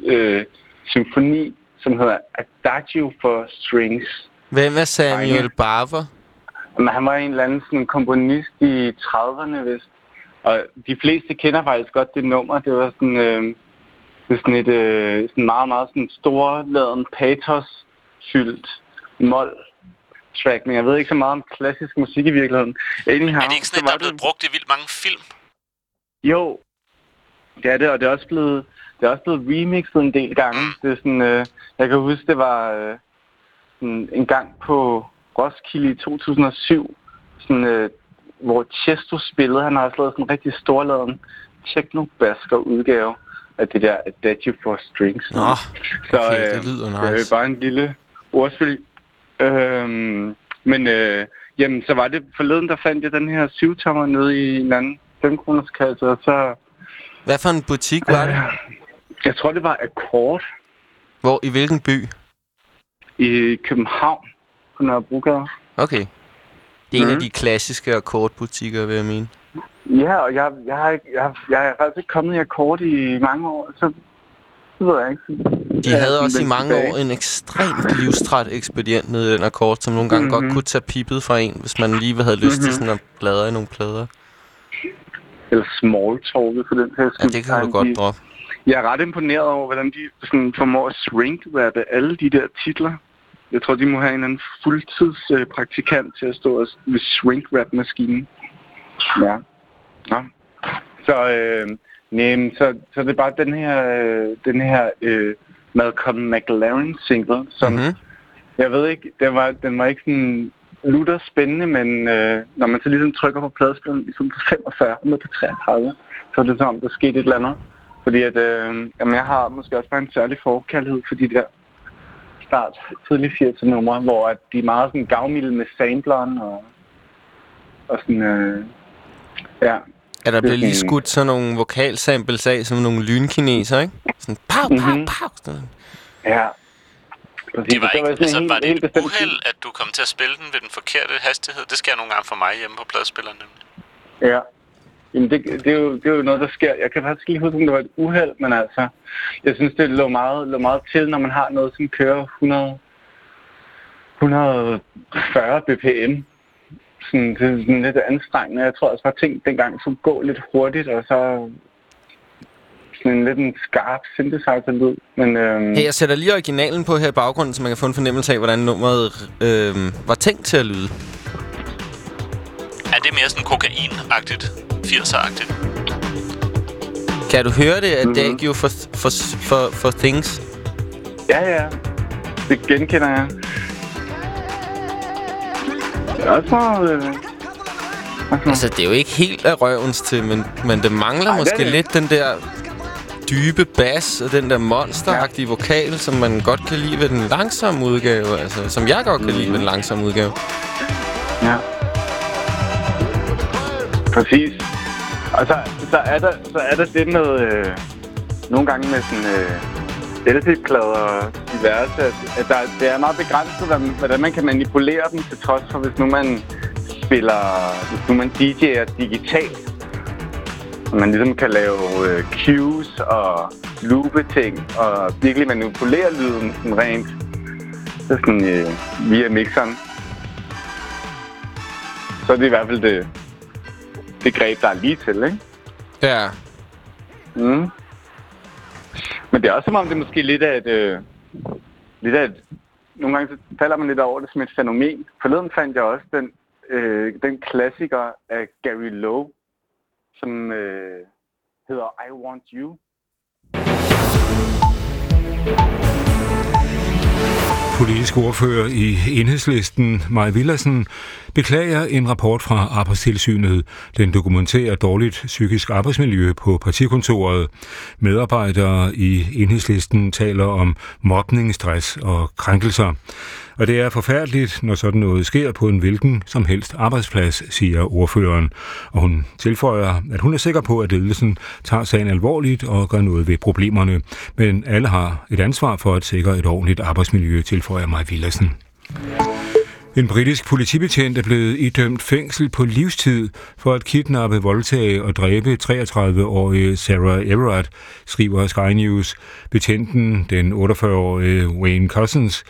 Speaker 10: øh, symfoni, som hedder Adagio for Strings.
Speaker 3: Hvem er Samuel. Barber?
Speaker 10: Men han var en eller anden sådan komponist i 30'erne, vist. Og de fleste kender faktisk godt det nummer. Det var sådan, øh, sådan et øh, sådan meget, meget sådan storladen patos-fyldt mol track, men jeg ved ikke så meget om klassisk musik i virkeligheden. Anyhow,
Speaker 4: Er det ikke sådan, at der er blevet brugt i vildt mange film?
Speaker 10: Jo, det er det, og det er også blevet, det er også blevet remixet en del gange. Det er sådan, øh, jeg kan huske, det var øh, sådan en gang på Roskilde i 2007, sådan, øh, hvor Chesto spillede. Han har også lavet sådan en rigtig storladen techno-basker udgave af det der Adagio for Strings.
Speaker 3: Nå,
Speaker 10: Så
Speaker 3: okay,
Speaker 10: øh,
Speaker 3: det lyder
Speaker 10: det er
Speaker 3: nice.
Speaker 10: bare en lille ordspil. Øhm, men øh, jamen, så var det forleden, der fandt jeg den her syvtommer nede i en anden 5 kroners kasse, og så...
Speaker 3: Hvad for en butik var det?
Speaker 10: Jeg tror, det var Akkord
Speaker 3: Hvor, i hvilken by?
Speaker 10: i København på Nørrebrogade.
Speaker 3: Okay. Det er en af
Speaker 10: Mhm.
Speaker 3: de klassiske akkordbutikker, vil jeg mene.
Speaker 10: Ja, og jeg, jeg, har ikke, jeg, jeg er faktisk ikke kommet i Akkord i mange år, så det ved jeg ikke.
Speaker 3: De
Speaker 10: Ja,
Speaker 3: havde også i mange
Speaker 10: tilbage.
Speaker 3: år en ekstremt livstræt ekspedient nede i den akkord, som nogle gange godt
Speaker 10: Mhm.
Speaker 3: kunne tage pippet fra en, hvis man lige havde lyst til
Speaker 10: Mhm.
Speaker 3: sådan at bladre i nogle plader.
Speaker 10: Eller small talk for den her
Speaker 3: Ja, det kan du godt droppe.
Speaker 10: Jeg er ret imponeret over, hvordan de sådan formår at shrink-rappe alle de der titler. Jeg tror, de må have en eller anden fuldtidspraktikant til at stå og ved shrink-rap-maskinen. Ja. Nå. Så, øh, nej, så, så det er bare den her, øh, den her øh, Malcolm McLaren single, som
Speaker 3: Mhm.
Speaker 10: jeg ved ikke, den var, den var ikke sådan lutter spændende, men øh, når man så ligesom trykker på pladespilleren ligesom på 45 ned på 33, så er det som om, der skete et eller andet. Fordi at, øh, jamen, jeg har måske også bare en særlig forkærlighed for de der start tidlig 80'er numre, hvor at de er meget sådan gavmilde med sampleren og, og sådan, øh, ja.
Speaker 3: Er der blevet lige skudt sådan nogle vokalsamples af, som nogle lynkineser, ikke? Sådan pow, pow,
Speaker 10: Mhm.
Speaker 3: pow. Sådan.
Speaker 10: Ja. Præcis.
Speaker 4: Det var, ikke,
Speaker 10: sådan
Speaker 4: altså,
Speaker 10: helt-
Speaker 4: var det et
Speaker 10: bestemt
Speaker 4: uheld, at du kom til at spille den ved den forkerte hastighed? Det sker nogle gange for mig hjemme på pladespilleren. nemlig.
Speaker 10: Ja. Jamen, det, det, er jo, det er jo noget, der sker. Jeg kan faktisk ikke huske, om det var et uheld, men altså, jeg synes, det lå meget, lå meget til, når man har noget, som kører 100, 140 bpm. Sådan, det er sådan lidt anstrengende. Jeg tror også, at ting dengang skulle gå lidt hurtigt, og så sådan en lidt en skarp synthesizer-lyd. Men øhm,
Speaker 3: Hey, jeg sætter lige originalen på her i baggrunden, så man kan få en fornemmelse af, hvordan nummeret øh, var tænkt til at lyde.
Speaker 4: Er det mere sådan kokain-agtigt? 80'er-agtigt?
Speaker 3: Kan du høre det af
Speaker 10: Mhm.
Speaker 3: mm-hmm. Dagio for, for, for, for Things?
Speaker 10: ja, ja. Det genkender jeg. Det er også meget... Øh,
Speaker 3: Altså, det er jo ikke helt af røvens til, men, men det mangler
Speaker 10: Ej, det
Speaker 3: måske
Speaker 10: det.
Speaker 3: lidt den der dybe bas og den der monsteragtige vokal, som man godt kan lide ved den langsomme udgave. Altså, som jeg godt kan lide ved den langsomme udgave.
Speaker 10: Ja. Præcis. Og så, så, er, der, så er der det med... Øh, nogle gange med sådan... Øh, LP-plader og diverse, at, at der, det er meget begrænset, hvordan, hvordan man kan manipulere dem, til trods for, hvis nu man spiller, hvis nu man DJ'er digitalt, man ligesom kan lave øh, cues og loope ting, og virkelig manipulere lyden sådan rent så sådan, øh, via mixeren. Så er det i hvert fald det, det greb, der er lige til, ikke?
Speaker 3: Ja.
Speaker 10: Mm. Men det er også som om, det er måske lidt af et... Øh, lidt af et nogle gange så falder man lidt over det som et fænomen. Forleden fandt jeg også den, øh, den klassiker af Gary Lowe, som øh, hedder I Want You.
Speaker 11: Politisk ordfører i enhedslisten, Maja Villersen, beklager en rapport fra Arbejdstilsynet. Den dokumenterer dårligt psykisk arbejdsmiljø på partikontoret. Medarbejdere i enhedslisten taler om mobning, stress og krænkelser. Og det er forfærdeligt, når sådan noget sker på en hvilken som helst arbejdsplads, siger ordføreren. Og hun tilføjer, at hun er sikker på, at ledelsen tager sagen alvorligt og gør noget ved problemerne. Men alle har et ansvar for at sikre et ordentligt arbejdsmiljø, tilføjer Maja Villersen. En britisk politibetjent er blevet idømt fængsel på livstid for at kidnappe, voldtage og dræbe 33-årige Sarah Everard, skriver Sky News. Betjenten, den 48-årige Wayne Cousins,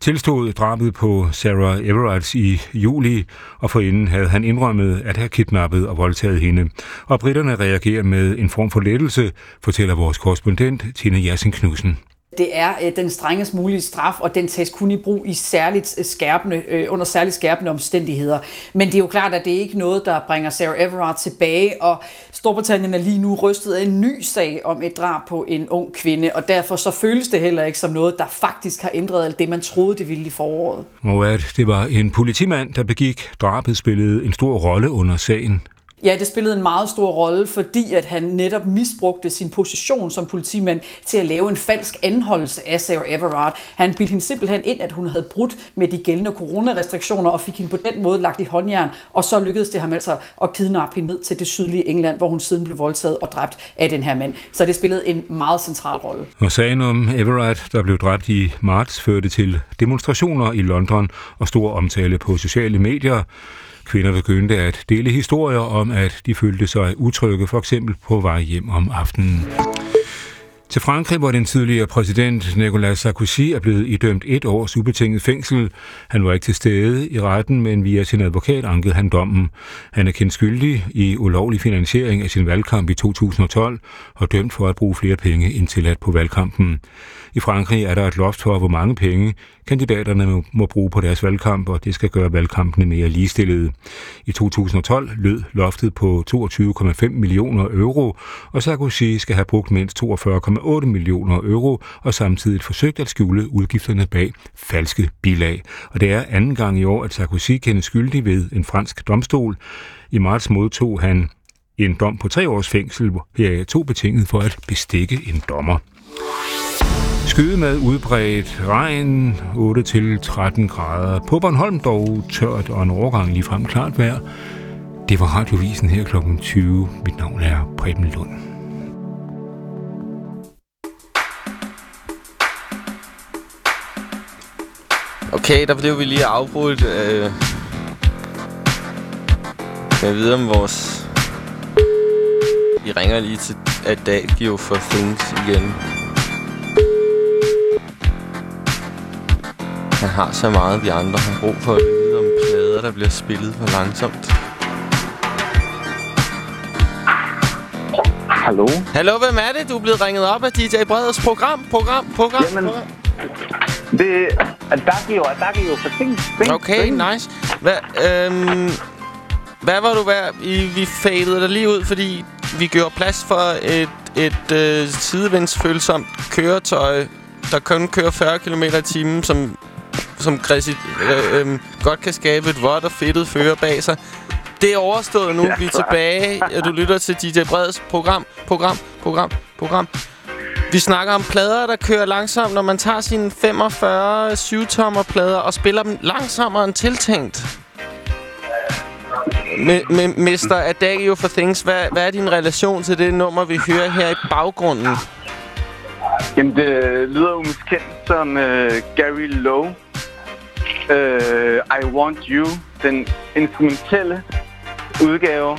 Speaker 11: tilstod drabet på Sarah Everards i juli, og forinden havde han indrømmet at have kidnappet og voldtaget hende. Og britterne reagerer med en form for lettelse, fortæller vores korrespondent Tine Jassen Knudsen.
Speaker 12: Det er øh, den strengest mulige straf, og den tages kun i brug i særligt øh, skærpende, øh, under særligt skærpende omstændigheder. Men det er jo klart, at det er ikke noget, der bringer Sarah Everard tilbage, og Storbritannien er lige nu rystet af en ny sag om et drab på en ung kvinde, og derfor så føles det heller ikke som noget, der faktisk har ændret alt det, man troede, det ville i foråret.
Speaker 11: Og at det var en politimand, der begik drabet, spillede en stor rolle under sagen.
Speaker 12: Ja, det spillede en meget stor rolle, fordi at han netop misbrugte sin position som politimand til at lave en falsk anholdelse af Sarah Everard. Han bildte hende simpelthen ind, at hun havde brudt med de gældende coronarestriktioner og fik hende på den måde lagt i håndjern, og så lykkedes det ham altså at kidnappe hende ned til det sydlige England, hvor hun siden blev voldtaget og dræbt af den her mand. Så det spillede en meget central rolle.
Speaker 11: Og sagen om Everard, der blev dræbt i marts, førte til demonstrationer i London og stor omtale på sociale medier. Kvinder begyndte at dele historier om, at de følte sig utrygge, for eksempel på vej hjem om aftenen. Til Frankrig, hvor den tidligere præsident Nicolas Sarkozy er blevet idømt et års ubetinget fængsel. Han var ikke til stede i retten, men via sin advokat ankede han dommen. Han er kendt skyldig i ulovlig finansiering af sin valgkamp i 2012 og dømt for at bruge flere penge end tilladt på valgkampen. I Frankrig er der et loft for, hvor mange penge kandidaterne må- bruge på deres valgkamp, og det skal gøre valgkampene mere ligestillede. I 2012 lød loftet på 22,5 millioner euro, og Sarkozy skal have brugt mindst 42,8 millioner euro, og samtidig forsøgt at skjule udgifterne bag falske bilag. Og det er anden gang i år, at Sarkozy kendes skyldig ved en fransk domstol. I marts modtog han en dom på tre års fængsel, heraf to betinget for at bestikke en dommer. Skyde med udbredt regn, 8-13 grader. På Bornholm dog tørt og en overgang ligefrem klart vejr. Det var radiovisen her kl. 20. Mit navn er Preben Lund.
Speaker 3: Okay, der blev vi lige afbrudt. Øh, skal jeg om vores... Vi ringer lige til Adagio for Things igen. Han har så meget, vi andre har brug for at vide om plader, der bliver spillet for langsomt.
Speaker 10: Hallo?
Speaker 3: Hallo, hvem er det? Du er blevet ringet op af DJ Breds program, program, program.
Speaker 10: Jamen,
Speaker 3: program.
Speaker 10: Det er Dagio, og Dagio for ting. ting
Speaker 3: Okay,
Speaker 10: ting.
Speaker 3: nice. Hvad, øhm, hvad var du værd? I, vi fadede dig lige ud, fordi vi gjorde plads for et, et øh, sidevindsfølsomt køretøj, der kun kører 40 km i timen, som, som Chrissy, øh, øh, godt kan skabe et vådt og fedtet fører bag sig. Det er overstået nu.
Speaker 10: Ja,
Speaker 3: vi er tilbage, og du lytter til DJ Breds program, program, program, program. Vi snakker om plader, der kører langsomt, når man tager sine 45 7-tommer plader og spiller dem langsommere end tiltænkt. Med Mr. Adagio for Things, hvad, hvad er din relation til det nummer, vi hører her i baggrunden?
Speaker 10: Jamen, det lyder jo måske kendt som uh, Gary Lowe. Uh, I Want You. Den instrumentelle udgave.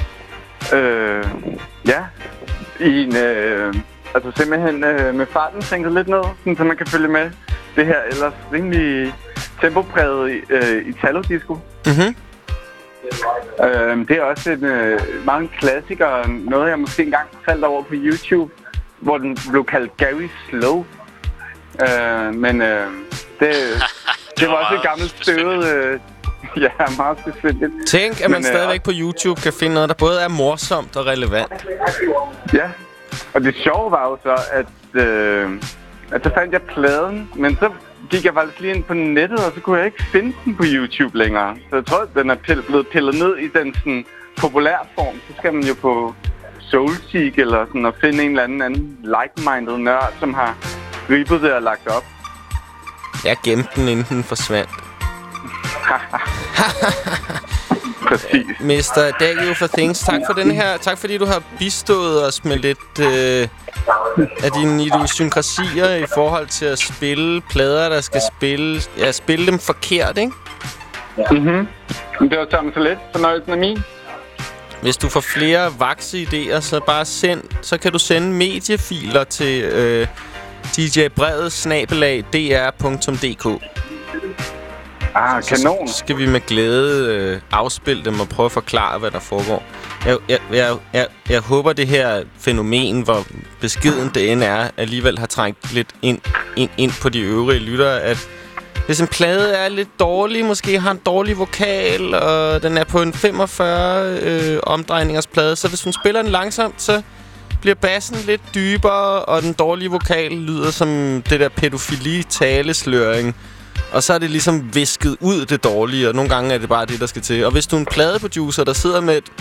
Speaker 10: Uh, ja. I en... Uh, altså simpelthen uh, med farten sænket lidt ned, sådan, så man kan følge med det her ellers rimelig tempopræget uh, Italo-disco.
Speaker 3: Mhm.
Speaker 10: Øh, det er også en øh, meget en klassiker, noget jeg måske engang faldt over på YouTube, hvor den blev kaldt Gary Slow. Øh, men øh, det, det var også et gammelt støvet... Øh, ja, meget specielt.
Speaker 3: Tænk, at man
Speaker 10: Men, øh,
Speaker 3: stadigvæk på YouTube kan finde noget, der både er morsomt og relevant.
Speaker 10: Ja, og det sjove var jo så, at, øh, at så fandt jeg pladen, men så gik jeg faktisk lige ind på nettet, og så kunne jeg ikke finde den på YouTube længere. Så jeg tror, at den er pill- blevet pillet ned i den sådan, populær form. Så skal man jo på Soulseek eller sådan, og finde en eller anden, anden like-minded nørd, som har ribet det og lagt op.
Speaker 3: Jeg gemte den, inden den forsvandt.
Speaker 10: Præcis.
Speaker 3: Mr. Dagio for Things, tak for den her. Tak fordi du har bistået os med lidt øh, af dine idiosynkrasier i forhold til at spille plader, der skal spille, ja, spille dem forkert, ikke?
Speaker 10: Mhm. Men Det var sammen så lidt. Fornøjelsen af min.
Speaker 3: Hvis du får flere vakse idéer, så bare send, så kan du sende mediefiler til øh, djbrevet snabelag dr.dk.
Speaker 10: Ah, kanon.
Speaker 3: Så skal vi med glæde øh, afspille dem og prøve at forklare, hvad der foregår. Jeg, jeg, jeg, jeg, jeg håber, det her fænomen, hvor beskeden det end er, alligevel har trængt lidt ind, ind, ind på de øvrige lyttere, at hvis en plade er lidt dårlig, måske har en dårlig vokal, og den er på en 45 øh, omdrejningers plade, så hvis hun spiller den langsomt, så bliver bassen lidt dybere, og den dårlige vokal lyder som det der pædofili-talesløring. Og så er det ligesom visket ud det dårlige, og nogle gange er det bare det, der skal til. Og hvis du er en pladeproducer, der sidder med et,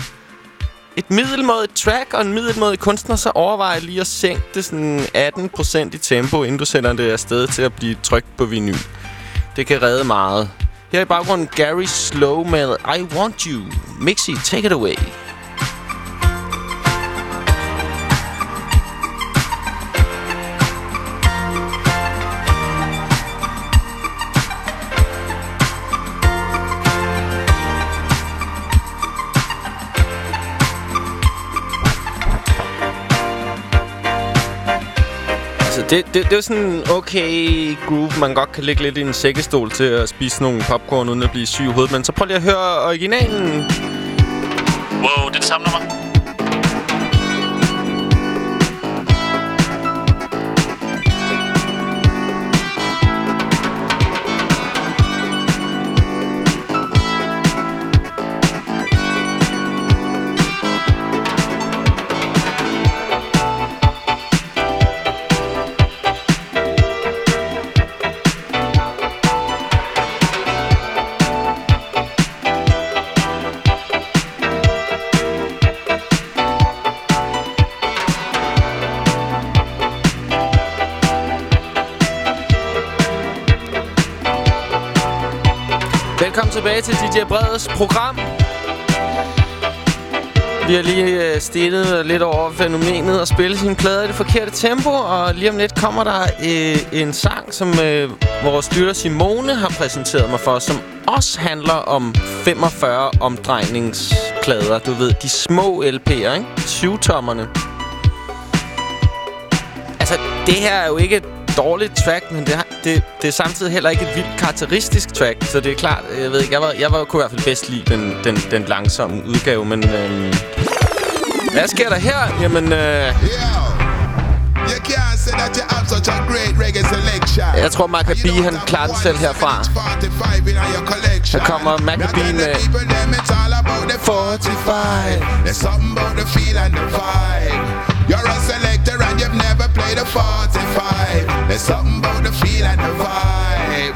Speaker 3: et middelmådigt track og en middelmådig kunstner, så overvej lige at sænke det sådan 18% i tempo, inden du sender det afsted til at blive trykt på vinyl. Det kan redde meget. Her i baggrunden Gary Slow med I Want You. Mixi, take it away. Det, det, det er sådan en okay groove, man godt kan ligge lidt i en sækkestol til at spise nogle popcorn, uden at blive syg i hovedet. Men så prøv lige at høre originalen.
Speaker 4: Wow, det er det samme nummer.
Speaker 3: Tilbage til DJ Breds program. Vi har lige øh, stillet lidt over fænomenet og spille sine plader i det forkerte tempo, og lige om lidt kommer der øh, en sang, som øh, vores lytter Simone har præsenteret mig for, som også handler om 45 omdrejningsplader. Du ved, de små LP'er, ikke? 20-tommerne. Altså, det her er jo ikke dårligt track, men det, har, det, det er samtidig heller ikke et vildt karakteristisk track. Så det er klart, jeg ved ikke, jeg, var, jeg var, kunne i hvert fald bedst lide den, den, den langsomme udgave, men... Øhm, Hvad sker der her? Jamen, øh,
Speaker 13: You can't say that you have such a great reggae selection.
Speaker 3: jeg tror, Maccabee, han klarer den selv herfra. Her kommer Maccabee med
Speaker 13: 45. There's something about the feel and the vibe. You're a selector and you've never played a 45. There's something about the feel and the vibe.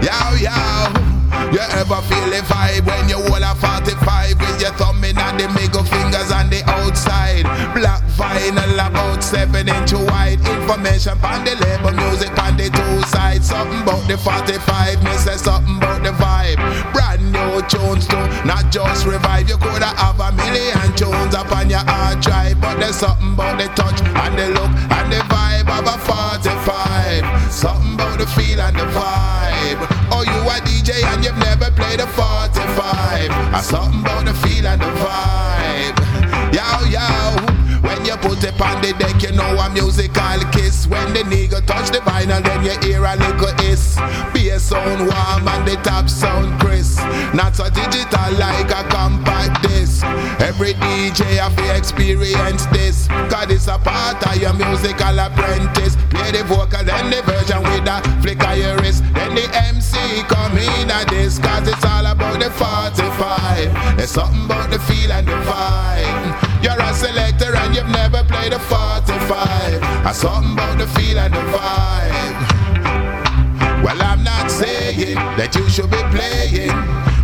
Speaker 13: Yo, yo. You ever feel the vibe when you hold a 45 with your thumb in and the middle fingers on the outside? Black vinyl about 7 inch wide. Information on the label, music on the two sides. Something about the 45, me say something about the vibe. Brand new tunes too, not just revive. You coulda have a million tunes up on your hard drive, but there's something about the touch and the look and the the feel and the vibe. Oh, you a DJ and you've never played a 45. A something about the feel and the vibe. It on the deck, you know a musical kiss. When the nigga touch the vinyl, then you hear a little hiss. Bass sound warm and the top sound crisp. Not so digital like a compact disc. Every DJ have to experience this. Cause it's a part of your musical apprentice. Play the vocal, then the version with a flick of your wrist. Then the MC come in at this. Cause it's all about the 45. There's something about the feel and the vibe. You're a selector and you've never played a 45. A something about the feel and the vibe. Well, I'm not saying that you should be playing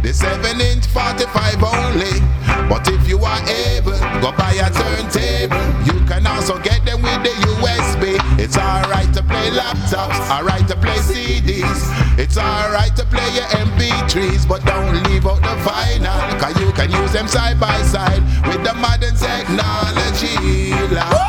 Speaker 13: the 7 inch 45 only. But if you are able, go buy a turntable. You can also get them with the USB. It's alright to play laptops, alright to play CDs. It's alright to play your MP3s, but don't leave out the vinyl. Cause you can use them side by side with the modern technology. Lord.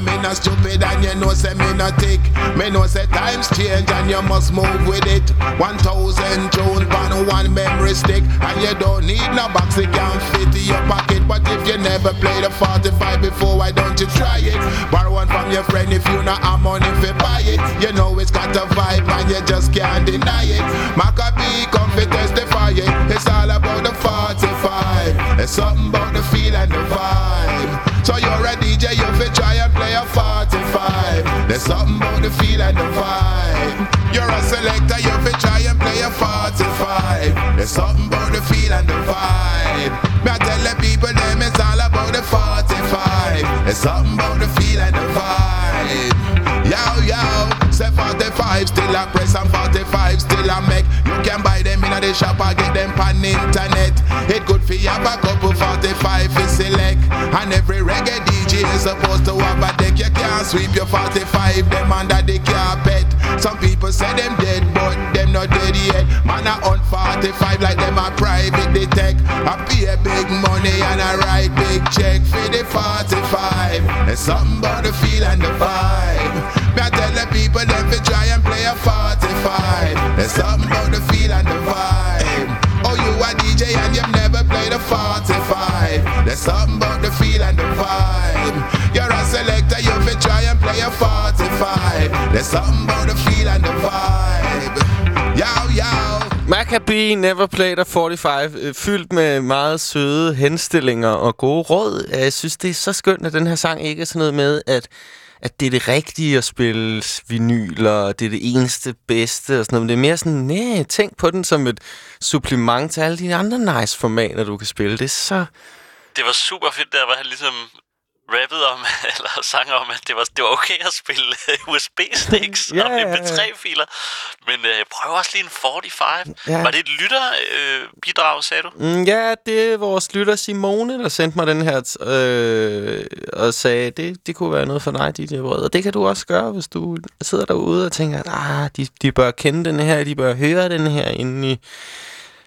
Speaker 13: Me not stupid and you know say me not tick. Me know say times change and you must move with it. 1000 tunes on one memory stick. And you don't need no box it can fit in your pocket. But if you never played a 45 before why don't you try it? Borrow one from your friend if you not have money for buy it. You know it's got a vibe and you just can't deny it. Maccabee come fi testify it It's all about the 45 There's something about the feel and the vibe so you're a DJ, you fi try and play a 45 There's something about the feel and the vibe. You're a selector, you fi try and play a 45 There's something about the feel and the vibe. Me I tell the people them it's all about the 45 There's something about the feel and the vibe. Yo, yo, say 45 still a press and 45 still a make. You can buy them in the shop or get them on internet. It good for you have a couple 45 to select. And every reggae DJ is supposed to have a deck. You can't sweep your 45 them under the carpet. Some say them dead but them not dead yet. Man a on 45 like them a private detect. I pay big money and I write big check for the 45 There's something about the feel and the vibe. Me I tell the people them fi try and play a 45 There's something about the feel and the vibe. Oh you a DJ and you've never played a 45 There's something There's something about the feel and the vibe Yo yo
Speaker 3: Maccabee Never Played a 45 øh, Fyldt med meget søde henstillinger og gode råd Jeg synes det er så skønt At den her sang ikke er sådan noget med At at det er det rigtige at spille vinyler, og det er det eneste bedste og sådan noget. Men det er mere sådan, nej, tænk på den som et supplement til alle de andre nice formater, du kan spille. Det er så...
Speaker 4: Det var super fedt der, hvor han ligesom rappede om, eller sang om, at det var, det var okay at spille øh, USB-sticks
Speaker 3: Ja,
Speaker 4: og
Speaker 3: ja, ja.
Speaker 4: MP3-filer. Men øh, prøv også lige en 45.
Speaker 3: Ja.
Speaker 4: Var det et lytterbidrag, øh, sagde du?
Speaker 3: Mm, ja, det er vores lytter Simone, der sendte mig den her, øh, og sagde, det, det kunne være noget for dig, DJ Brød. Og det kan du også gøre, hvis du sidder derude og tænker, at ah, de, de bør kende den her, de bør høre den her inde i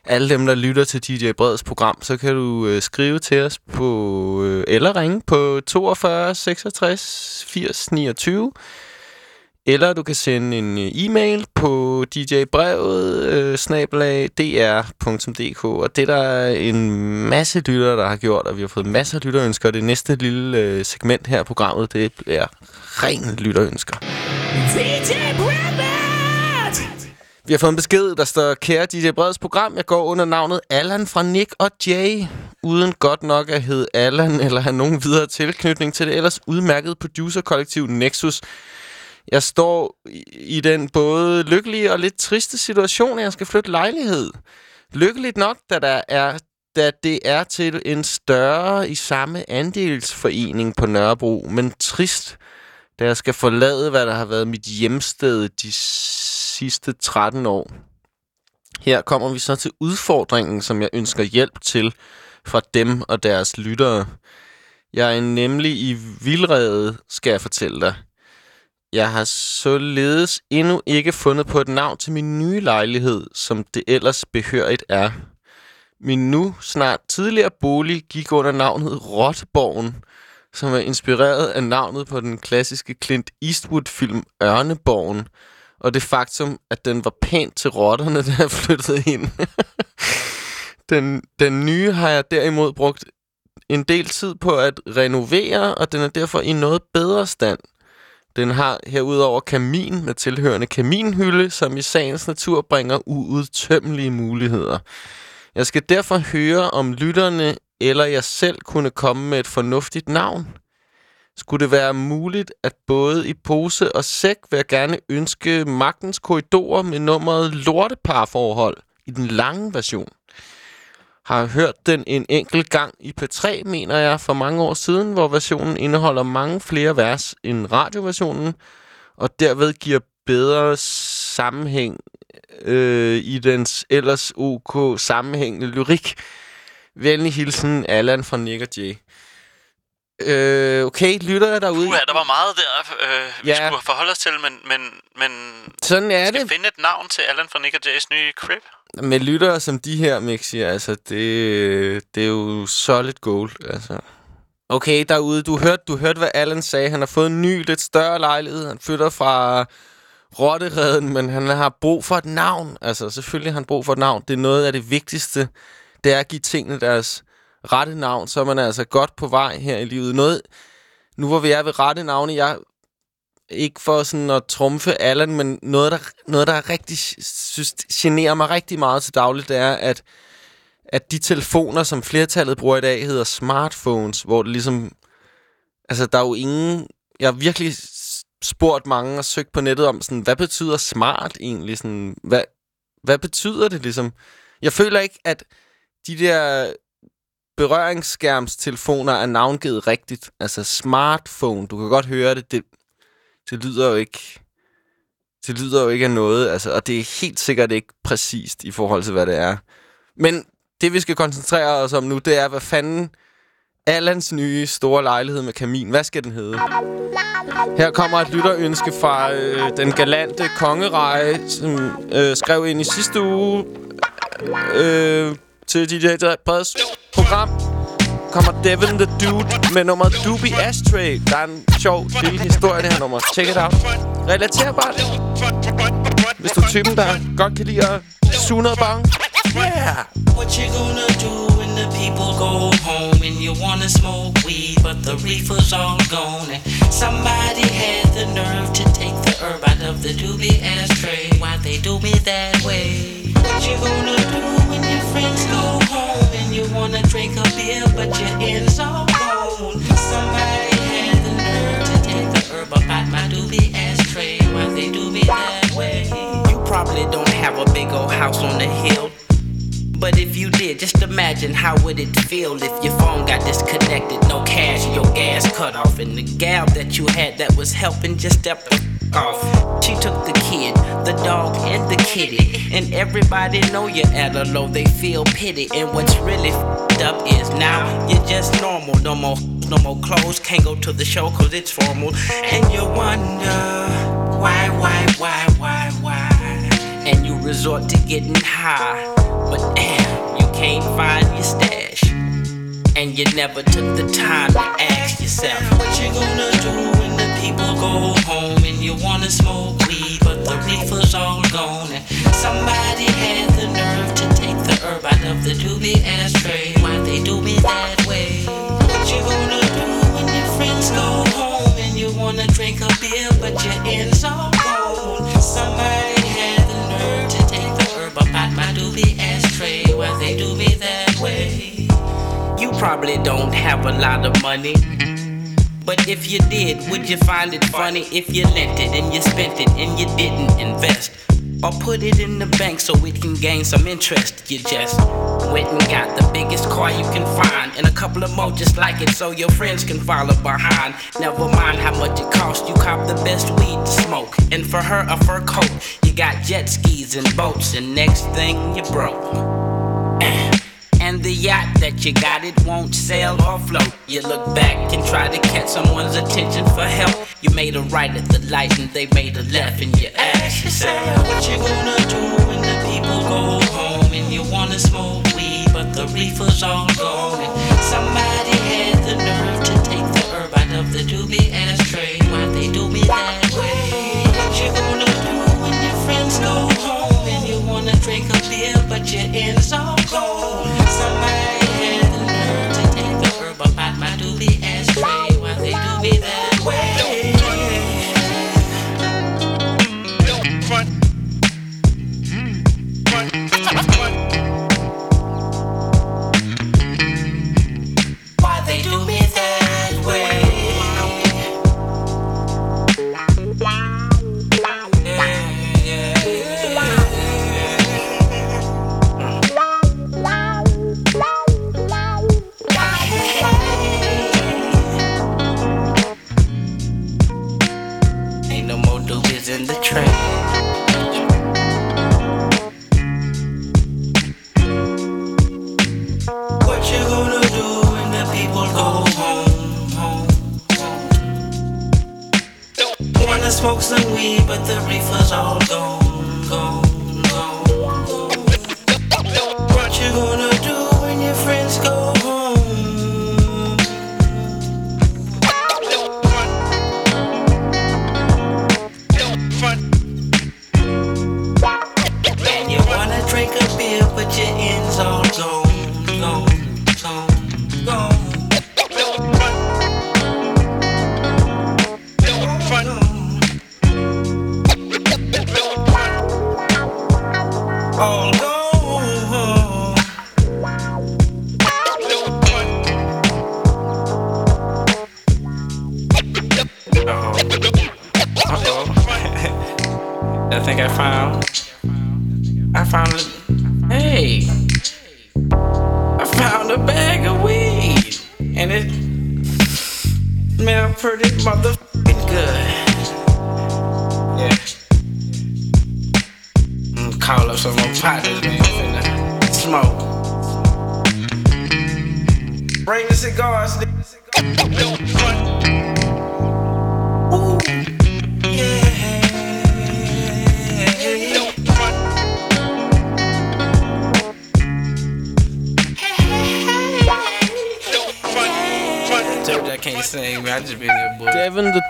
Speaker 3: alle dem, der lytter til DJ Breds program, så kan du øh, skrive til os på, øh, eller ringe på 42 66 80 29, eller du kan sende en øh, e-mail på djbrevet øh, snabelag dr.dk Og det er der en masse lyttere, der har gjort, og vi har fået masser af lytterønsker. Det næste lille øh, segment her i programmet, det er ren lytterønsker.
Speaker 14: DJ Brevet!
Speaker 3: Vi har fået en besked, der står, kære DJ Breds program, jeg går under navnet Allan fra Nick og Jay, uden godt nok at hedde Allan eller have nogen videre tilknytning til det ellers udmærkede producerkollektiv Nexus. Jeg står i- den både lykkelige og lidt triste situation, at jeg skal flytte lejlighed. Lykkeligt nok, da, der er, da det er til en større i samme andelsforening på Nørrebro, men trist, da jeg skal forlade, hvad der har været mit hjemsted de sidste 13 år. Her kommer vi så til udfordringen, som jeg ønsker hjælp til fra dem og deres lyttere. Jeg er nemlig i vildrede, skal jeg fortælle dig. Jeg har således endnu ikke fundet på et navn til min nye lejlighed, som det ellers behørigt er. Min nu snart tidligere bolig gik under navnet Rotteborgen, som er inspireret af navnet på den klassiske Clint Eastwood-film Ørneborgen, og det faktum, at den var pænt til rotterne, da jeg flyttede ind. den, den nye har jeg derimod brugt en del tid på at renovere, og den er derfor i noget bedre stand. Den har herudover kamin med tilhørende kaminhylde, som i sagens natur bringer uudtømmelige muligheder. Jeg skal derfor høre, om lytterne eller jeg selv kunne komme med et fornuftigt navn. Skulle det være muligt, at både i pose og sæk vil jeg gerne ønske Magtens Korridorer med nummeret Lorteparforhold i den lange version. Har hørt den en enkelt gang i P3, mener jeg, for mange år siden, hvor versionen indeholder mange flere vers end radioversionen, og derved giver bedre sammenhæng øh, i dens ellers ok sammenhængende lyrik. Venlig hilsen, Allan fra Nick J. Øh, okay, lytter jeg derude?
Speaker 4: Uha, der var meget der, øh, vi
Speaker 3: Ja.
Speaker 4: skulle forholde os til, men, men, men
Speaker 3: Sådan er
Speaker 4: skal
Speaker 3: det.
Speaker 4: finde et navn til Allan fra Nick og Jays nye crib.
Speaker 3: Med lyttere som de her, Mixi, altså, det, det er jo solid gold, altså. Okay, derude, du hørte, du hørte, hvad Allan sagde. Han har fået en ny, lidt større lejlighed. Han flytter fra Rottereden, men han har brug for et navn. Altså, selvfølgelig har han brug for et navn. Det er noget af det vigtigste. Det er at give tingene deres rette navn, så er man altså godt på vej her i livet. Noget, nu hvor vi er ved rette navne, jeg ikke for sådan at trumfe Allan, men noget, der, noget, der er rigtig, synes, generer mig rigtig meget til dagligt, det er, at, at de telefoner, som flertallet bruger i dag, hedder smartphones, hvor det ligesom... Altså, der er jo ingen... Jeg har virkelig spurgt mange og søgt på nettet om, sådan, hvad betyder smart egentlig? Sådan, hvad, hvad betyder det ligesom? Jeg føler ikke, at de der berøringsskærmstelefoner er navngivet rigtigt. Altså smartphone, du kan godt høre det, det, det lyder jo ikke det lyder jo ikke af noget, altså, og det er helt sikkert ikke præcist i forhold til, hvad det er. Men det, vi skal koncentrere os om nu, det er, hvad fanden Allans nye store lejlighed med kamin, hvad skal den hedde? Her kommer et lytterønske fra øh, den galante kongereje, som øh, skrev ind i sidste uge øh, til DJ Breds program. Kommer Devin the Dude med nummer Doobie Ashtray. Der er en sjov lille historie i det her nummer. Check it out. Relaterbart. Hvis du er typen, der godt kan lide at suge noget bang. Yeah!
Speaker 15: What you gonna do the people go home and you wanna smoke weed, but the reefer's all gone? And somebody had the nerve to take the herb out of the doobie ashtray. Why they do me that way? What you gonna do when your friends go home and you wanna drink a beer, but your ends all gone? Somebody had the nerve to take the herb out my doobie ashtray. Why they do me that way? You probably don't have a big old house on the hill. But if you did, just imagine how would it feel if your phone got disconnected, no cash, your gas cut off, and the gal that you had that was helping just stepped off. She took the kid, the dog, and the kitty, and everybody know you're at a low. They feel pity, and what's really up is now you're just normal. No more, no more clothes, can't go to the show 'cause it's formal, and you wonder why, why, why, why, why and you resort to getting high. But damn, you can't find your stash. And you never took the time to ask yourself, What you gonna do when the people go home and you wanna smoke weed, but the reefer's all gone? And somebody had the nerve to take the herb out of the doobie ashtray. Why they do me that way? What you gonna do when your friends go home and you wanna drink a beer, but your ends all gone? Somebody ashtray. They do me that way? You probably don't have a lot of money. But if you did, would you find it funny if you lent it and you spent it and you didn't invest? Or put it in the bank so it can gain some interest. You just went and got the biggest car you can find and a couple of more just like it so your friends can follow behind. Never mind how much it costs, you cop the best weed to smoke. And for her, a fur coat. You got jet skis and boats, and next thing you broke. And the yacht that you got, it won't sail or float. You look back and try to catch someone's attention for help. You made a right at the light and they made a left, and you ask yourself, What you gonna do when the people go home and you wanna smoke weed, but the reefer's all gone? And somebody had the nerve to take the herb out of the doobie ashtray. Why they do me that way? What you gonna do when your friends go home and you wanna drink a beer, but your end's all cold?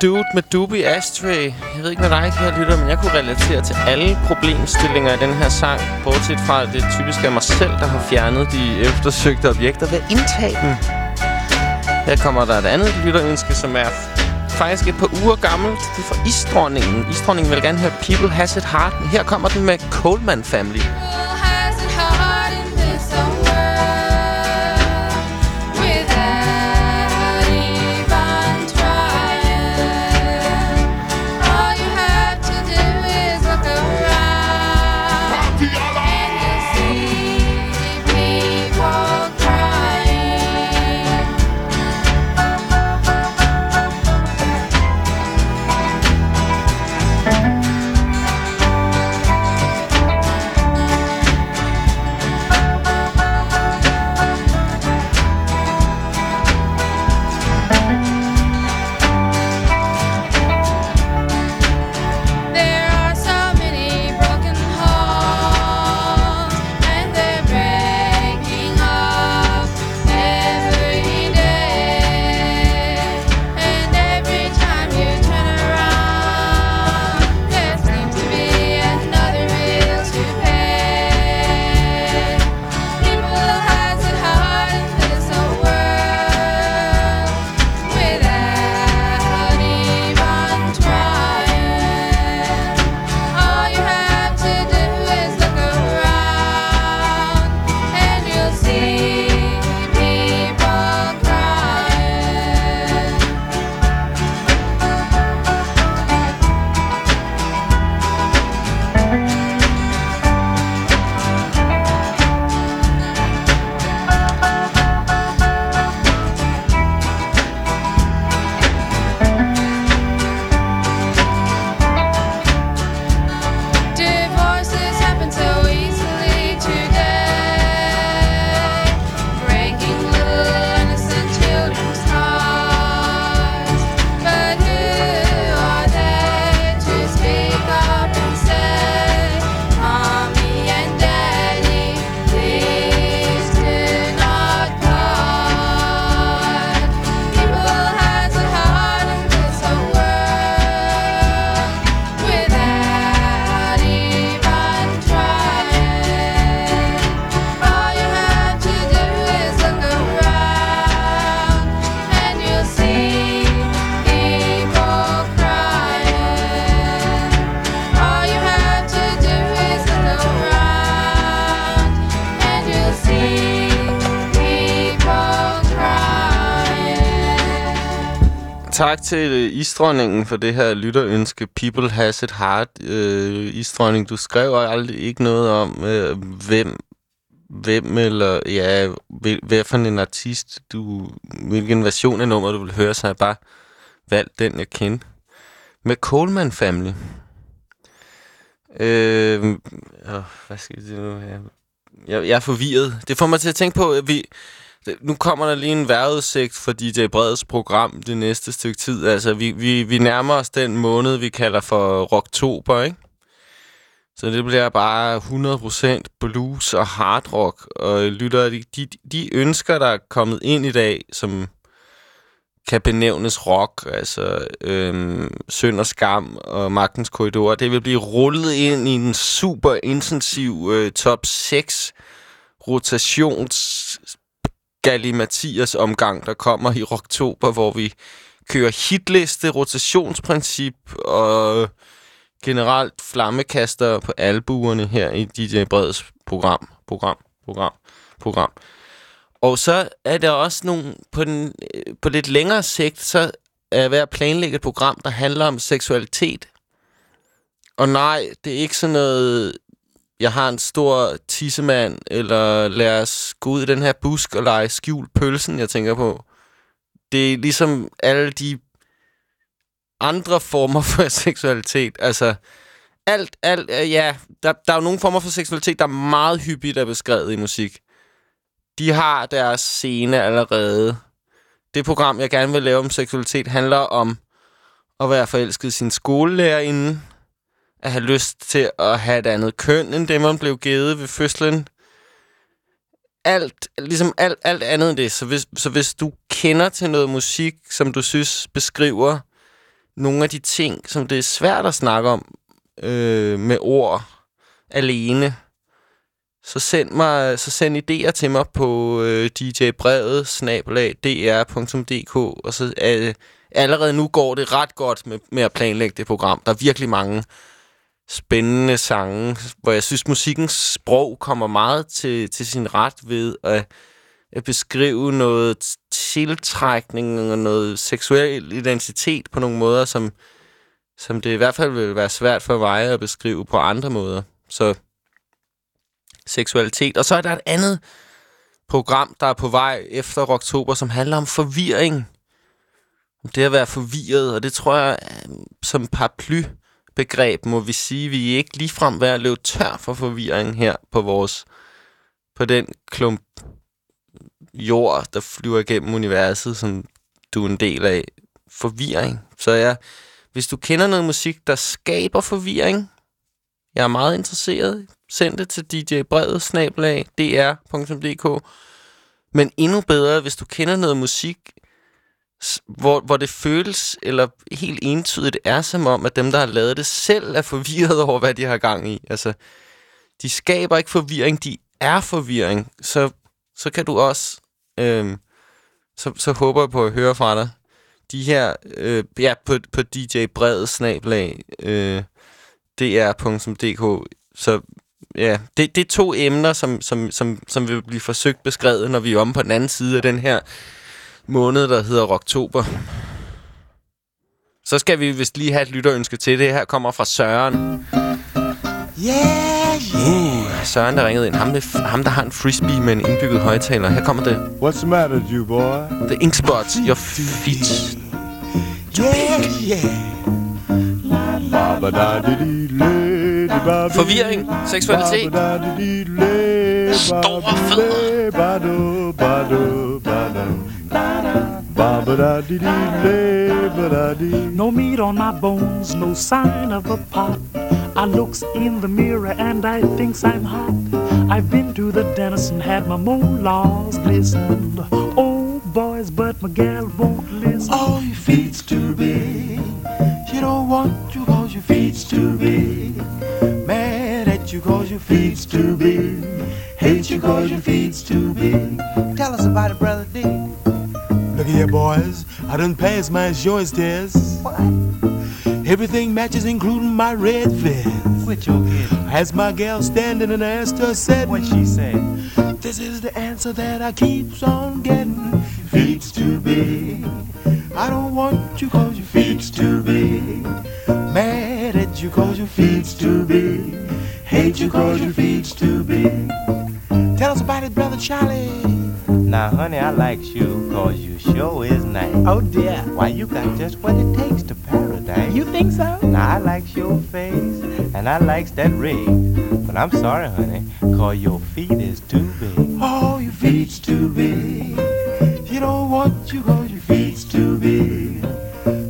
Speaker 3: Dude med Doobie Ashtray. Jeg ved ikke med dig, her lytter, men jeg kunne relatere til alle problemstillinger i den her sang. Bortset fra, at det typisk er mig selv, der har fjernet de eftersøgte objekter ved at indtage dem. Her kommer der et andet lytterønske, som er faktisk et par uger gammelt. Det er fra Isdronningen. Isdronningen vil gerne høre People Has It Hard. Her kommer den med Coleman Family. Isdronningen for det her lytterønske. People has it hard. Øh, isdronning, du skrev aldrig ikke noget om, øh, hvem, hvem eller ja, hvil, hvad for en artist, du, hvilken version af nummer du vil høre, så jeg bare valgt den, jeg kendte. Med Coleman Family. Øh, åh, hvad skal vi sige nu her? Jeg, jeg er forvirret. Det får mig til at tænke på, at vi... Nu kommer der lige en vejrudsigt for DJ Breds program det næste stykke tid. Altså, vi, vi, vi nærmer os den måned, vi kalder for Rocktober, ikke? Så det bliver bare 100% blues og hard rock. Og øh, lytter, de, de, de ønsker, der er kommet ind i dag, som kan benævnes rock, altså øhm, Sønd og Skam og Magtens Korridor, det vil blive rullet ind i en super intensiv øh, top 6 rotations Mathias omgang, der kommer i oktober, hvor vi kører hitliste, rotationsprincip og generelt flammekaster på albuerne her i DJ Breds program, program, program, program. Og så er der også nogle, på, den, øh, på lidt længere sigt, så er jeg ved at planlægge et program, der handler om seksualitet. Og nej, det er ikke sådan noget, jeg har en stor tissemand, eller lad os gå ud i den her busk og lege skjul pølsen, jeg tænker på. Det er ligesom alle de andre former for seksualitet. Altså, alt, alt, øh, ja, der, der er jo nogle former for seksualitet, der er meget hyppigt er beskrevet i musik. De har deres scene allerede. Det program, jeg gerne vil lave om seksualitet, handler om at være forelsket i sin skolelærerinde, at have lyst til at have et andet køn, end det, man blev givet ved fødslen. Alt, ligesom alt, alt andet end det. Så hvis, så hvis du kender til noget musik, som du synes beskriver nogle af de ting, som det er svært at snakke om øh, med ord alene, så send mig så send idéer til mig på øh, djbrevet snabelag dr.dk og så øh, allerede nu går det ret godt med, med at planlægge det program. Der er virkelig mange spændende sange, hvor jeg synes, musikkens sprog kommer meget til, til sin ret ved at, at beskrive noget tiltrækning og noget seksuel identitet på nogle måder, som, som det i hvert fald vil være svært for mig at beskrive på andre måder. Så seksualitet. Og så er der et andet program, der er på vej efter oktober, som handler om forvirring. Det at være forvirret, og det tror jeg øh, som paraply begreb må vi sige, vi er ikke ligefrem ved at løbe tør for forvirring her på vores på den klump jord, der flyver igennem universet, som du er en del af. Forvirring. Så ja, hvis du kender noget musik, der skaber forvirring, jeg er meget interesseret. Send det til DJ Brevet, snabelag, dr.dk. Men endnu bedre, hvis du kender noget musik, hvor, hvor det føles, eller helt entydigt er som om, at dem, der har lavet det, selv er forvirret over, hvad de har gang i. Altså, de skaber ikke forvirring, de er forvirring. Så, så kan du også, øh, så, så håber jeg på at høre fra dig. De her, øh, ja, på, på DJ Breds snablag, øh, dr.dk, så ja, det, det er to emner, som, som, som, som vil blive forsøgt beskrevet, når vi er om på den anden side af den her måned, der hedder oktober. Så skal vi vist lige have et lytterønske til det. Her kommer fra Søren.
Speaker 8: Yeah,
Speaker 3: Uh, Søren, der ringede ind. Ham, med, ham, der har en frisbee med en indbygget højtaler. Her kommer det.
Speaker 16: What's the matter, you boy?
Speaker 3: The ink spots, your feet.
Speaker 8: Yeah, yeah.
Speaker 3: Forvirring, seksualitet.
Speaker 8: Store fødder.
Speaker 17: No meat on my bones, no sign of a pot. I looks in the mirror and I thinks I'm hot. I've been to the dentist and had my molars glistened. Oh, boys, but my gal won't listen.
Speaker 8: Oh, your feet's too big. She don't want you cause your feet's too big. Mad at you cause your feet's too big. Hate you cause your feet's too big. Tell us about it, brother D.
Speaker 17: Look at here, boys. I done passed my insurance test.
Speaker 8: What?
Speaker 17: Everything matches, including my red vest.
Speaker 8: Quit your kidding.
Speaker 17: I asked my gal standing and asked her, said,
Speaker 8: What she said?
Speaker 17: This is the answer that I keeps on getting.
Speaker 8: Feet's too big.
Speaker 18: I don't want you cause your feet's too big. Mad at you cause your feet's too big. Hate you cause your feet's too big. Tell us about it, brother Charlie.
Speaker 8: Now, honey, I like you cause you sure is nice.
Speaker 18: Oh dear.
Speaker 8: Why, you got just what it takes to paradise.
Speaker 18: You think so?
Speaker 8: Now, I likes your face and I likes that ring. But I'm sorry, honey, cause your feet is too big.
Speaker 18: Oh, your feet's too big. You don't want you cause your feet's too big.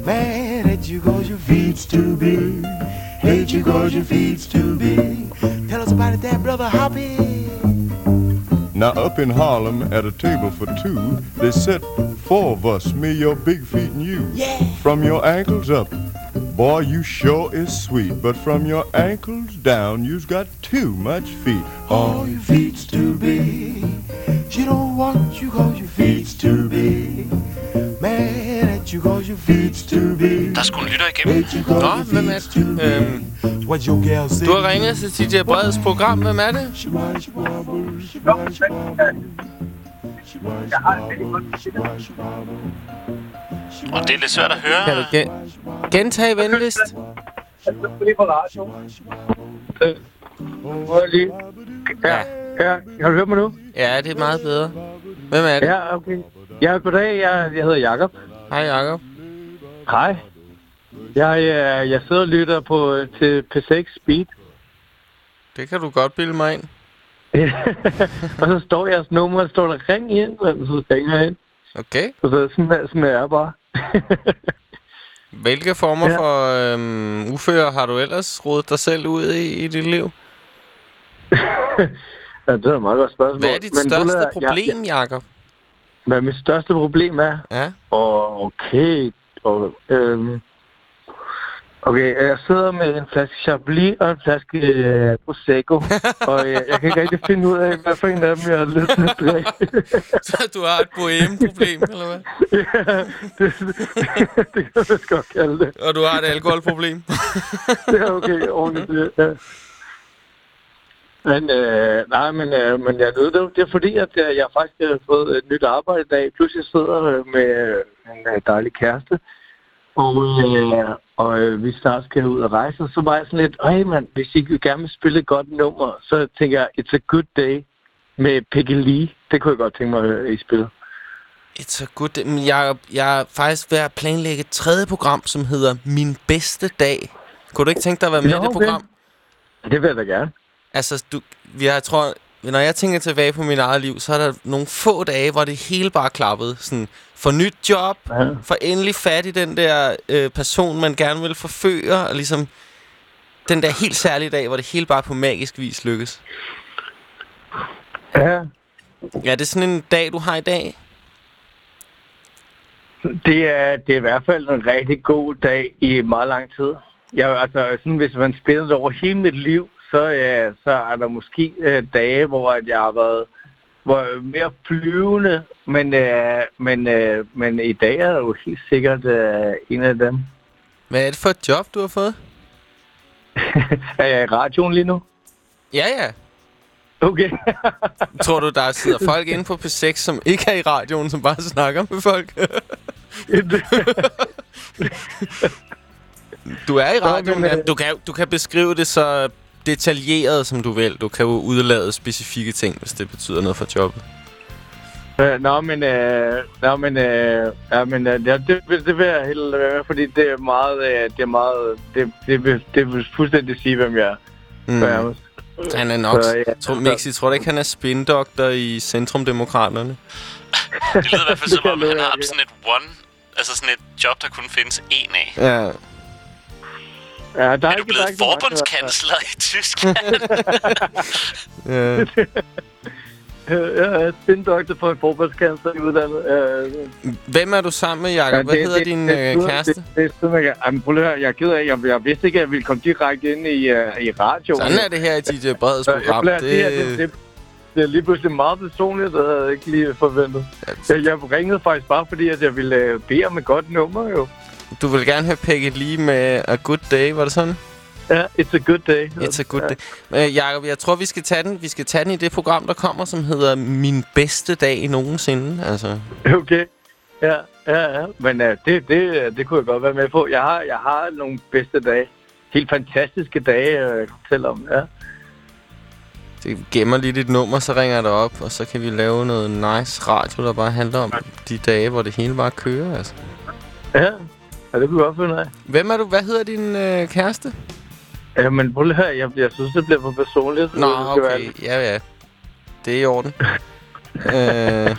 Speaker 18: Mad at you cause your feet's too big. Hate you cause your feet's too big. Tell us about it there, brother Hoppy.
Speaker 19: Now up in Harlem at a table for two, they set four of us, me, your big feet, and you.
Speaker 18: Yeah.
Speaker 19: From your ankles up, boy, you sure is sweet. But from your ankles down, you's got too much feet.
Speaker 18: All your feet's too big. She don't want you cause your feet's too big. Mad at you cause your feet's too big.
Speaker 4: Der er en lytter igennem.
Speaker 3: Nå, hvem er det? Øhm,
Speaker 18: What your gal say?
Speaker 3: du har ringet til DJ Breds program. Hvem er det?
Speaker 4: Og det er lidt svært at høre.
Speaker 3: Kan du gen gentage venligst?
Speaker 20: lige på radio. Prøv lige. Ja, ja. Kan du høre mig nu?
Speaker 3: Ja, det er meget bedre. Hvem er det?
Speaker 20: Ja, okay. Ja, goddag. Jeg, jeg hedder Jakob.
Speaker 3: Hej, Jakob.
Speaker 20: Hej. Jeg, jeg, jeg sidder og lytter på, til P6 Speed.
Speaker 3: Det kan du godt bilde mig ind.
Speaker 20: og så står jeres nummer, står der ring ind, og så ringer jeg ind.
Speaker 3: Okay.
Speaker 20: Og så sådan, er- sådan er jeg bare.
Speaker 3: Hvilke former
Speaker 20: Ja.
Speaker 3: for øhm, uføre har du ellers rodet dig selv ud i i dit liv?
Speaker 20: Ja, det er et meget godt spørgsmål.
Speaker 3: Hvad er dit
Speaker 20: Men
Speaker 3: største
Speaker 20: Ulla,
Speaker 3: problem,
Speaker 20: Jeg,
Speaker 3: Jakob?
Speaker 20: hvad mit største problem er?
Speaker 3: Ja.
Speaker 20: Og okay. Og, øhm, okay, jeg sidder med en flaske Chablis og en flaske øh, Prosecco. og jeg, jeg kan ikke rigtig finde ud af, hvad for en af dem, jeg har lyst til at drikke.
Speaker 3: Så du har et boheme-problem, eller hvad?
Speaker 20: ja, det, det, det kan man godt kalde det.
Speaker 3: Og du har et alkoholproblem?
Speaker 20: det er okay, ordentligt. Ja. Men, øh, nej, men, øh, men jeg ved det, det er fordi, at øh, jeg faktisk har fået et nyt arbejde i dag. Pludselig sidder øh, med øh, en dejlig kæreste, og, øh, og øh, vi snart skal ud og rejse. Og så var jeg sådan lidt, øj mand, hvis I gerne vil spille et godt nummer, så tænker jeg, It's a Good Day med Peggy Lee. Det kunne jeg godt tænke mig at I spille.
Speaker 3: It's a good day. Men Jeg, jeg er faktisk ved at planlægge et tredje program, som hedder Min Bedste Dag. Kunne du ikke tænke dig at være med
Speaker 20: Nå,
Speaker 3: i det
Speaker 20: okay.
Speaker 3: program?
Speaker 20: Det vil jeg da gerne.
Speaker 3: Altså, du, jeg tror, når jeg tænker tilbage på mit eget liv, så er der nogle få dage, hvor det hele bare klappede. Sådan, for nyt job,
Speaker 20: Ja.
Speaker 3: for endelig fat i den der øh, person, man gerne vil forføre, og ligesom den der helt særlige dag, hvor det hele bare på magisk vis lykkes.
Speaker 20: Ja,
Speaker 3: Ja, det er sådan en dag, du har i dag.
Speaker 20: Det er, det er i hvert fald en rigtig god dag i meget lang tid. Jeg, altså, sådan, hvis man spiller det over hele mit liv, så, ja, så er der måske øh, dage, hvor at jeg har været hvor mere flyvende, men, øh, men, øh, men i dag er det jo helt sikkert øh, en af dem.
Speaker 3: Hvad er det for et job, du har fået?
Speaker 20: er jeg i radioen lige nu?
Speaker 3: Ja, ja.
Speaker 20: Okay.
Speaker 3: Tror du, der sidder folk inde på P6, som ikke er i radioen, som bare snakker med folk? du er i radioen. ja.
Speaker 20: øh,
Speaker 3: Du kan, du kan beskrive det så detaljeret, som du vil. Du kan jo udlade specifikke ting, hvis det betyder noget for jobbet.
Speaker 20: Øh, nå, men, øh, nå, men, øh, ja, men øh, ja, det, vil- det vil jeg helt være med, fordi det er meget, øh, det er meget, det, det, vil, det vil fuldstændig sige, hvem jeg er.
Speaker 3: Mm.
Speaker 20: Nærmest.
Speaker 3: Han er nok...
Speaker 20: Så, ja,
Speaker 3: tror, Mixi, tror du ikke, han er spindoktor i Centrumdemokraterne?
Speaker 4: Det lyder i hvert fald som om, han har sådan et one... Altså sådan et job, der kun findes én af.
Speaker 3: Ja.
Speaker 20: Ja, der
Speaker 4: Er du blevet forbundskansler i Tyskland?
Speaker 3: ja.
Speaker 20: Jeg er spindoktor for en forbundskansler i udlandet.
Speaker 3: Hvem er du sammen med, Jacob? Hvad
Speaker 20: det-
Speaker 3: hedder
Speaker 20: det-
Speaker 3: din
Speaker 20: det-
Speaker 3: øh, kæreste?
Speaker 20: Det, det, det, det, Jamen, prøv lige at høre, jeg er ked af, jeg, jeg vidste ikke, at jeg ville komme direkte ind i, uh, i radio.
Speaker 3: Sådan er det her i DJ Breds program.
Speaker 20: Det, det, her,
Speaker 3: Det,
Speaker 20: det, det, er lige pludselig meget personligt, det havde jeg ikke lige forventet. Jeg, jeg ringede faktisk bare, fordi at jeg ville øh, bede om et godt nummer, jo.
Speaker 3: Du vil gerne have Peggy lige med A Good Day, var det sådan?
Speaker 20: Ja, it's a good day.
Speaker 3: It's a good day. Øh, Jacob, jeg tror, vi skal tage den. Vi skal tage den i det program, der kommer, som hedder Min bedste dag nogensinde. Altså,
Speaker 20: Okay. Ja, ja, ja. Men uh, det, det, det kunne jeg godt være med på. Jeg har, jeg har nogle bedste dage. Helt fantastiske dage, uh, jeg kan fortælle om. Ja.
Speaker 3: Det gemmer lige dit nummer, så ringer jeg dig op, og så kan vi lave noget nice radio, der bare handler om de dage, hvor det hele bare kører, altså.
Speaker 20: Ja, ja det kunne jeg godt finde af.
Speaker 3: Hvem er du? Hvad hedder din øh, kæreste?
Speaker 20: Ja, men prøv lige her. Jeg, jeg synes, det bliver for personligt.
Speaker 3: Nå,
Speaker 20: Det skal være-
Speaker 3: okay. Ja, ja. Det er i orden. øh,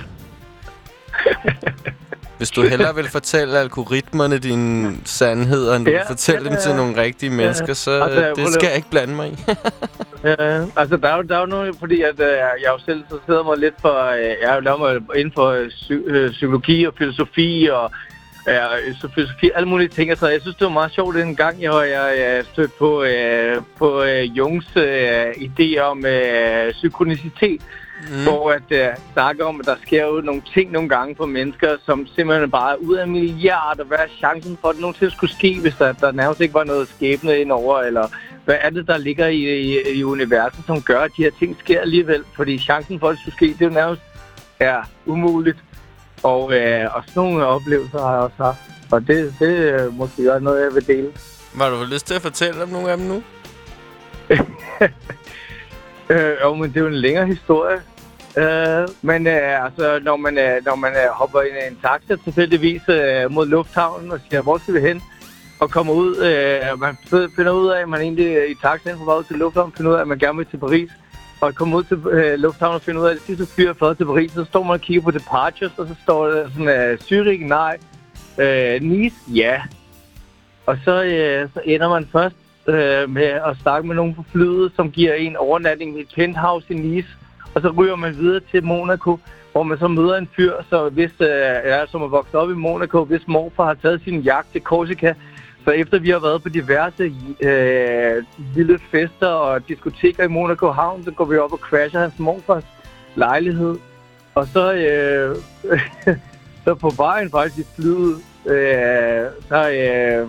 Speaker 3: hvis du hellere vil fortælle algoritmerne dine sandheder, end du
Speaker 20: Ja,
Speaker 3: fortælle
Speaker 20: ja,
Speaker 3: dem til
Speaker 20: ja.
Speaker 3: nogle rigtige
Speaker 20: Ja,
Speaker 3: mennesker, så
Speaker 20: altså,
Speaker 3: det skal jeg ikke blande mig i.
Speaker 20: Ja, altså der er jo, der er jo noget, fordi at, øh, jeg jo selv så sidder mig lidt for, øh, jeg har jo lavet mig inden for øh, psy, øh, psykologi og filosofi og ja, så filosofi, alle mulige ting. Så jeg synes, det var meget sjovt en gang, jeg, jeg, jeg stødte på, øh, på øh, Jungs øh, idé om øh, synkronicitet. Mm. Hvor at øh, snakker om, at der sker jo nogle ting nogle gange for mennesker, som simpelthen bare er ud af milliarder. Hvad er chancen for, at det nogensinde skulle ske, hvis der, der nærmest ikke var noget skæbne indover? Eller hvad er det, der ligger i, i, i universet, som gør, at de her ting sker alligevel? Fordi chancen for, at det skulle ske, det er jo nærmest er umuligt. Og, øh, og sådan nogle oplevelser har jeg også haft. Og det, det er måske også noget, jeg vil dele.
Speaker 3: Var du lyst til at fortælle om nogle af dem nu?
Speaker 20: Øh, jo, men det er jo en længere historie. Øh, men øh, altså, når man, øh, når man øh, hopper ind i en taxa tilfældigvis øh, mod lufthavnen og siger, hvor skal vi hen? Og kommer ud, øh, man finder ud af, at man egentlig øh, i taxaen på vej til lufthavnen, finder ud af, at man gerne vil til Paris. Og kommer ud til øh, lufthavnen og finde ud af, at det sidste fly er fløjet til Paris. Så står man og kigger på departures, og så står der sådan, øh, Zürich, nej. Øh, Nice, ja. Og så, øh, så ender man først øh, med at snakke med nogen på flyet, som giver en overnatning i et penthouse i Nice. Og så ryger man videre til Monaco, hvor man så møder en fyr, så hvis, øh, ja, som er vokset op i Monaco, hvis morfar har taget sin jagt til Korsika. Så efter vi har været på diverse øh, vilde fester og diskoteker i Monaco Havn, så går vi op og crasher hans morfars lejlighed. Og så, øh, så på vejen faktisk i flyet, øh, så øh,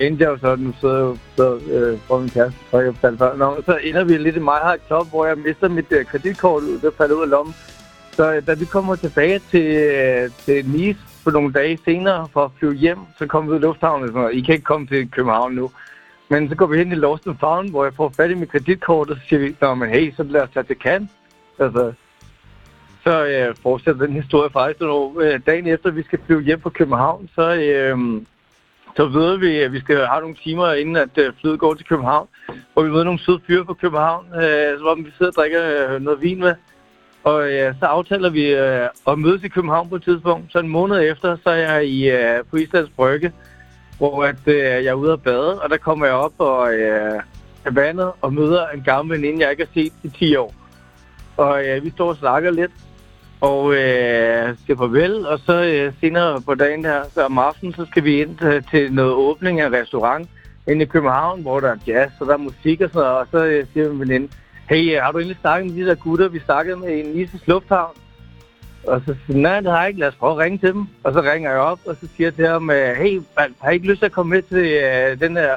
Speaker 20: endte jeg jo sådan, så, så, øh, for min kæreste, tror jeg, faldt før. Nå, så ender vi lidt i meget High Club, hvor jeg mister mit øh, kreditkort ud, det falder ud af lommen. Så øh, da vi kommer tilbage til, øh, til Nice for nogle dage senere for at flyve hjem, så kommer vi ud i lufthavnen og sådan noget. I kan ikke komme til København nu. Men så går vi hen i Lost and Found, hvor jeg får fat i mit kreditkort, og så siger vi, Nå, men hey, så lad os tage til Cannes. Altså, så øh, fortsætter den historie faktisk. Og, øh, dagen efter, vi skal flyve hjem fra København, så, øh, så ved vi, at vi skal have nogle timer, inden at øh, flyet går til København. Hvor vi møder nogle søde fyre fra København, øh, hvor vi sidder og drikker øh, noget vin med. Og øh, så aftaler vi øh, at mødes i København på et tidspunkt. Så en måned efter, så er jeg i, øh, på Islands Brygge, hvor at, øh, jeg er ude at bade. Og der kommer jeg op og øh, er vandet og møder en gammel veninde, jeg ikke har set i 10 år. Og øh, vi står og snakker lidt og øh, siger farvel. Og så øh, senere på dagen her, så om aftenen, så skal vi ind til, til noget åbning af en restaurant inde i København, hvor der er jazz, og der er musik og sådan noget. Og så øh, siger min veninde, hey, øh, har du egentlig snakket med de der gutter, vi snakkede med i Nises Lufthavn? Og så siger nej, det har jeg ikke. Lad os prøve at ringe til dem. Og så ringer jeg op, og så siger jeg til ham, øh, hey, man, har I ikke lyst til at komme med til øh, den her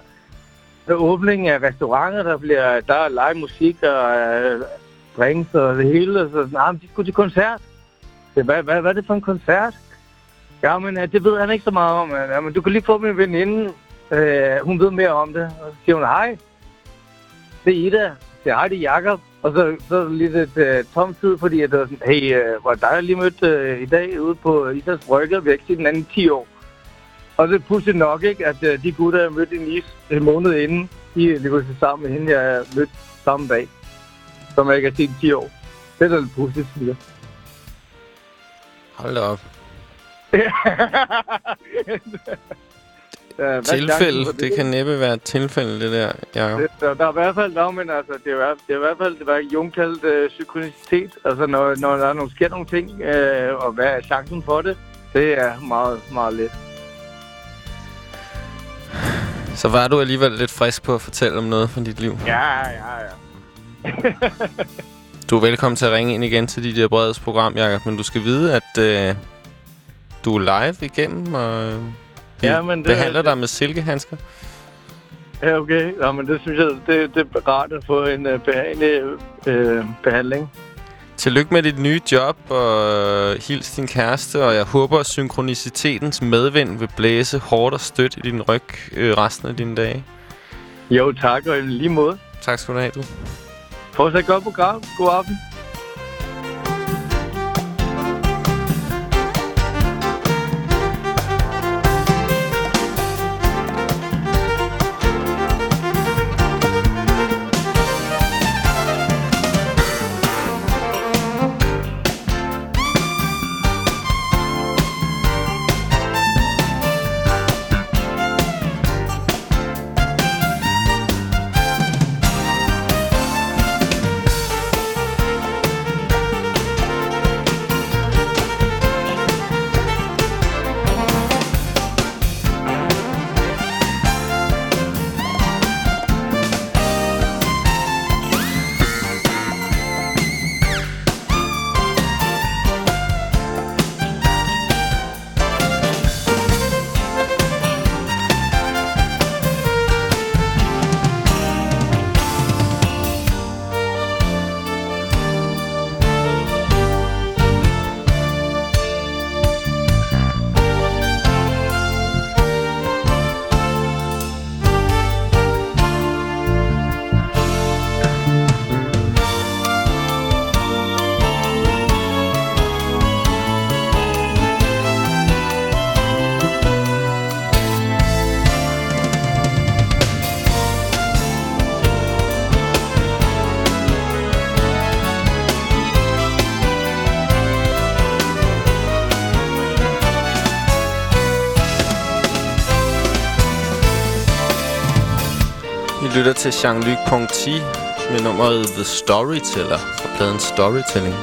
Speaker 20: åbning af restauranter, der bliver der er live musik og øh, drinks og det hele. Og så, nej, men de skulle til koncert. Så, hvad, hvad, hvad er det for en koncert? Ja, men øh, det ved han ikke så meget om. Ja, men du kan lige få min veninde. Øh, hun ved mere om det. Og så siger hun, hej. Det er Ida. Jeg, det er Jacob. Og så, så lidt et øh, tom tid, fordi var sådan, hey, øh, hvor er dig, jeg lige mødt øh, i dag ude på Islands Brygge, vi har ikke set den anden i 10 år. Og det er nok, ikke, at øh, de gutter, jeg mødte i Nice en måned inden, de er lige pludselig sammen med hende, jeg mødte samme dag, som jeg ikke har set i 10 år. Det er da lidt pludselig, siger
Speaker 3: Hold op.
Speaker 20: Ja, hvad
Speaker 3: Tilfælde.
Speaker 20: for
Speaker 3: Det kan næppe være et tilfælde, det der. Ja.
Speaker 20: Det, der, der er i hvert fald, no, men altså, det er, det er i hvert fald, det var Jung kaldt øh, synkronicitet. Altså, når, når der er nogle, sker nogle ting, øh, og hvad er chancen for det, det er meget, meget let.
Speaker 3: Så var du alligevel lidt frisk på at fortælle om noget fra dit liv.
Speaker 20: Ja, ja, ja.
Speaker 3: Du er velkommen til at ringe ind igen til dit Breds program, Jacob. Men du skal vide, at øh, du er live igennem, og øh,
Speaker 20: Ja, men det-
Speaker 3: behandler dig med silkehandsker.
Speaker 20: Ja, okay. Nå, men det synes jeg, det, det er rart at få en øh, behagelig øh, behandling.
Speaker 3: Tillykke med dit nye job, og hils din kæreste, og jeg håber, at synkronizitetens medvind vil blæse hårdt og stødt i din ryg øh, resten af dine dage.
Speaker 10: Jo, tak, og lige måde.
Speaker 3: Tak skal du have, du.
Speaker 10: Fortsat godt program. God aften.
Speaker 3: Til Jean-Luc Ponty med nummeret The Storyteller fra pladen Storytelling.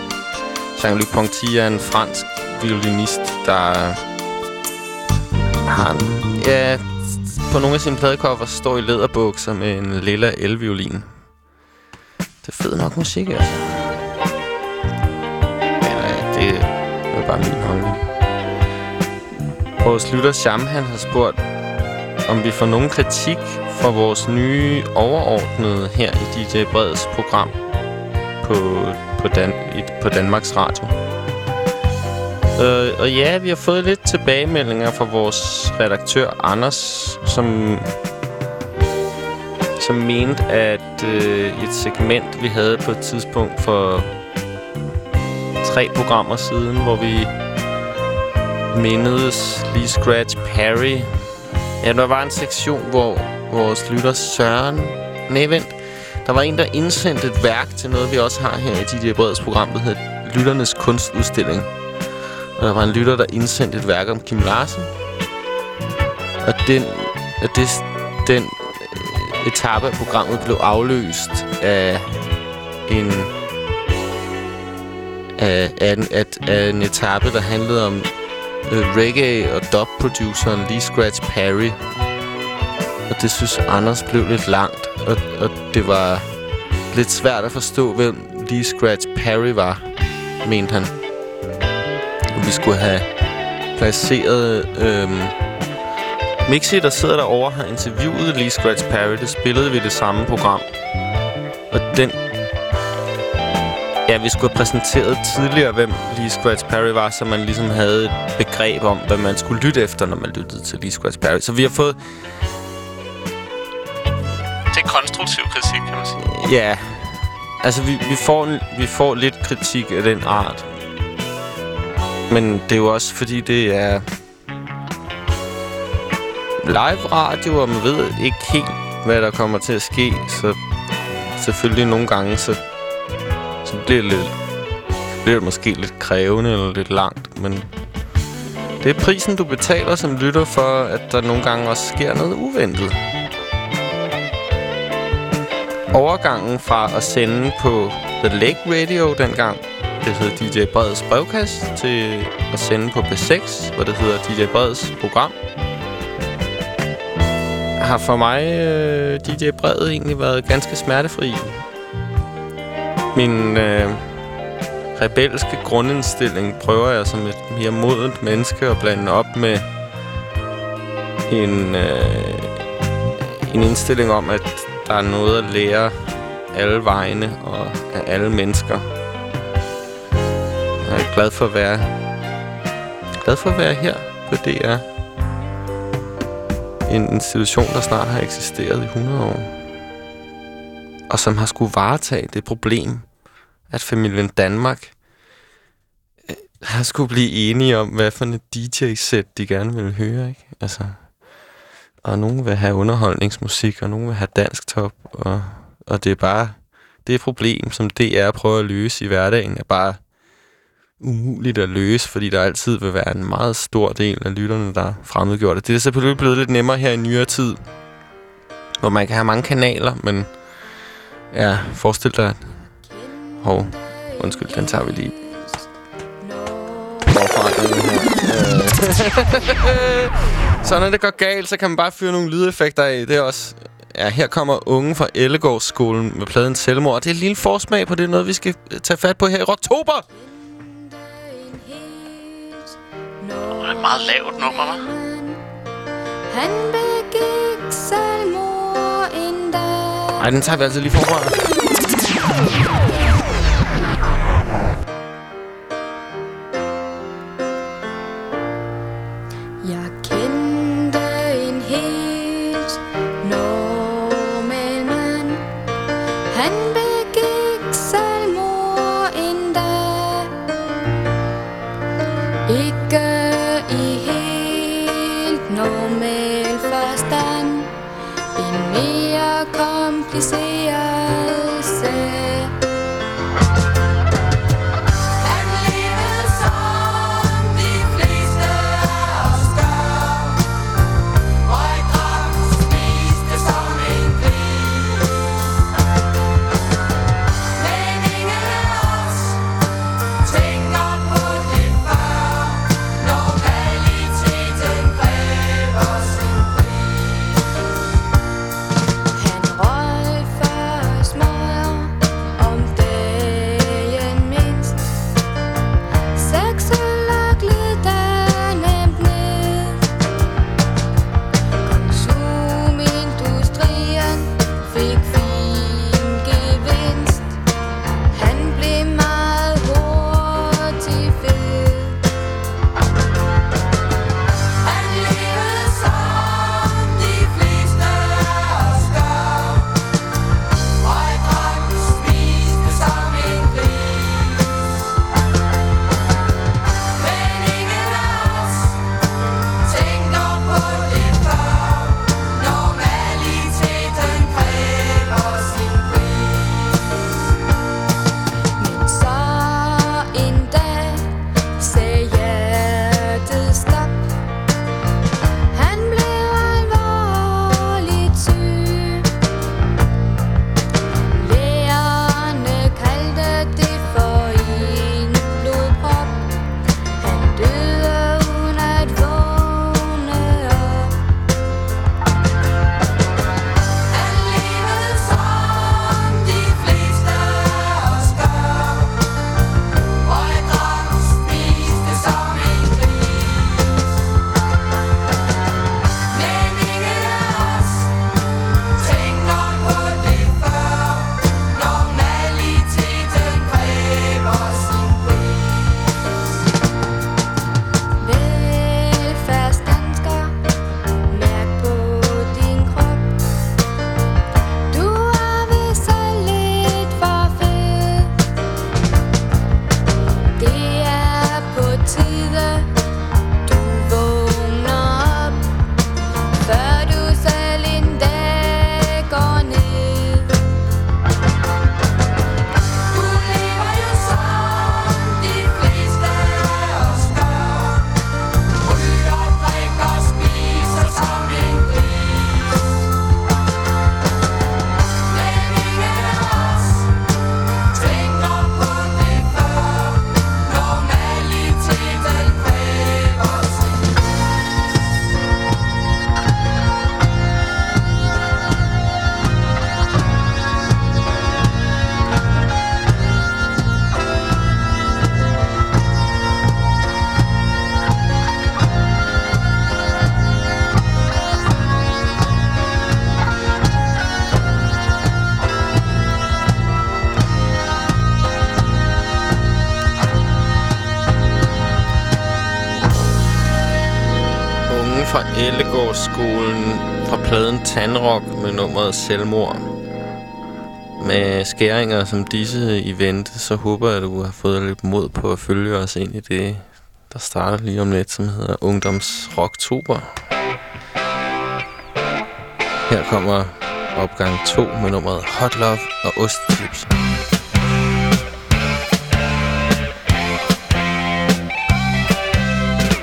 Speaker 3: Jean-Luc Ponty er en fransk violinist, der har en, ja, på nogle af sine pladekoffer står i læderbukser med en lilla elviolin. Det er fed nok musik, altså. Men øh, ja, det er bare min holdning. Vores lytter Sham, han har spurgt, om vi får nogen kritik for vores nye overordnede her i DJ Breds program på, på, Dan, i, på Danmarks Radio. Øh, og ja, vi har fået lidt tilbagemeldinger fra vores redaktør Anders, som, som mente, at øh, et segment, vi havde på et tidspunkt for tre programmer siden, hvor vi mindedes Lee Scratch Perry. Ja, der var en sektion, hvor vores lytter Søren... Nej, vent. Der var en, der indsendte et værk til noget, vi også har her i DJ Breds program, der hedder Lytternes Kunstudstilling. Og der var en lytter, der indsendte et værk om Kim Larsen. Og den, og det, den øh, etape af programmet blev afløst af en af, af, en, af, af en etape, der handlede om øh, reggae og dub-produceren Lee Scratch Perry. Og det synes Anders blev lidt langt, og, og det var lidt svært at forstå, hvem Lee Scratch Perry var, mente han. Og vi skulle have placeret... Øhm, Mixi, der sidder derovre, har interviewet Lee Scratch Perry. Det spillede vi det samme program. Og den Ja, vi skulle have præsenteret tidligere, hvem Lee Scratch Perry var, så man ligesom havde et begreb om, hvad man skulle lytte efter, når man lyttede til Lee Scratch Perry. Så vi har fået...
Speaker 4: Det er konstruktiv kritik, kan man sige.
Speaker 3: Ja, altså vi, vi, får, vi får lidt kritik af den art. Men det er jo også, fordi det er live radio, og man ved ikke helt, hvad der kommer til at ske. Så selvfølgelig nogle gange, så bliver lidt, bliver måske lidt krævende eller lidt langt, men det er prisen, du betaler som lytter for, at der nogle gange også sker noget uventet. Overgangen fra at sende på The Lake Radio dengang, det hed DJ Breds brevkast, til at sende på P6, hvor det hedder DJ Breds program, har for mig øh, DJ Bred egentlig været ganske smertefri min øh, rebelske grundindstilling prøver jeg som et mere modent menneske at blande op med en, øh, en indstilling om, at der er noget at lære alle vegne og af alle mennesker. Jeg er glad for at være, glad for at være her på DR. En institution, der snart har eksisteret i 100 år. Og som har skulle varetage det problem, at familien Danmark øh, har skulle blive enige om, hvad for et DJ-sæt de gerne vil høre, ikke? Altså, og nogen vil have underholdningsmusik, og nogen vil have dansk top, og, og det er bare det problem, som DR prøver at løse i hverdagen, er bare umuligt at løse, fordi der altid vil være en meget stor del af lytterne, der er fremmedgjorte. Det er selvfølgelig blevet lidt nemmere her i nyere tid, hvor man kan have mange kanaler, men ja, forestil dig, at... Hov, undskyld, den tager vi lige. Hvorfra er den her? Øh. så når det går galt, så kan man bare fyre nogle lydeffekter af. Det er også... Ja, her kommer unge fra Ellegårdsskolen med pladen Selvmord. Det er en lille forsmag på det, er noget vi skal tage fat på her i oktober.
Speaker 4: Det er et meget lavt nummer, hva'?
Speaker 21: Han begik selvmord.
Speaker 3: Ej, den tager vi altså lige forfra. Tanrock med nummeret Selvmord. Med skæringer som disse i vente, så håber jeg, at du har fået lidt mod på at følge os ind i det, der starter lige om lidt, som hedder Ungdomsrocktober. Her kommer opgang 2 med nummeret Hot Love og Ostchips.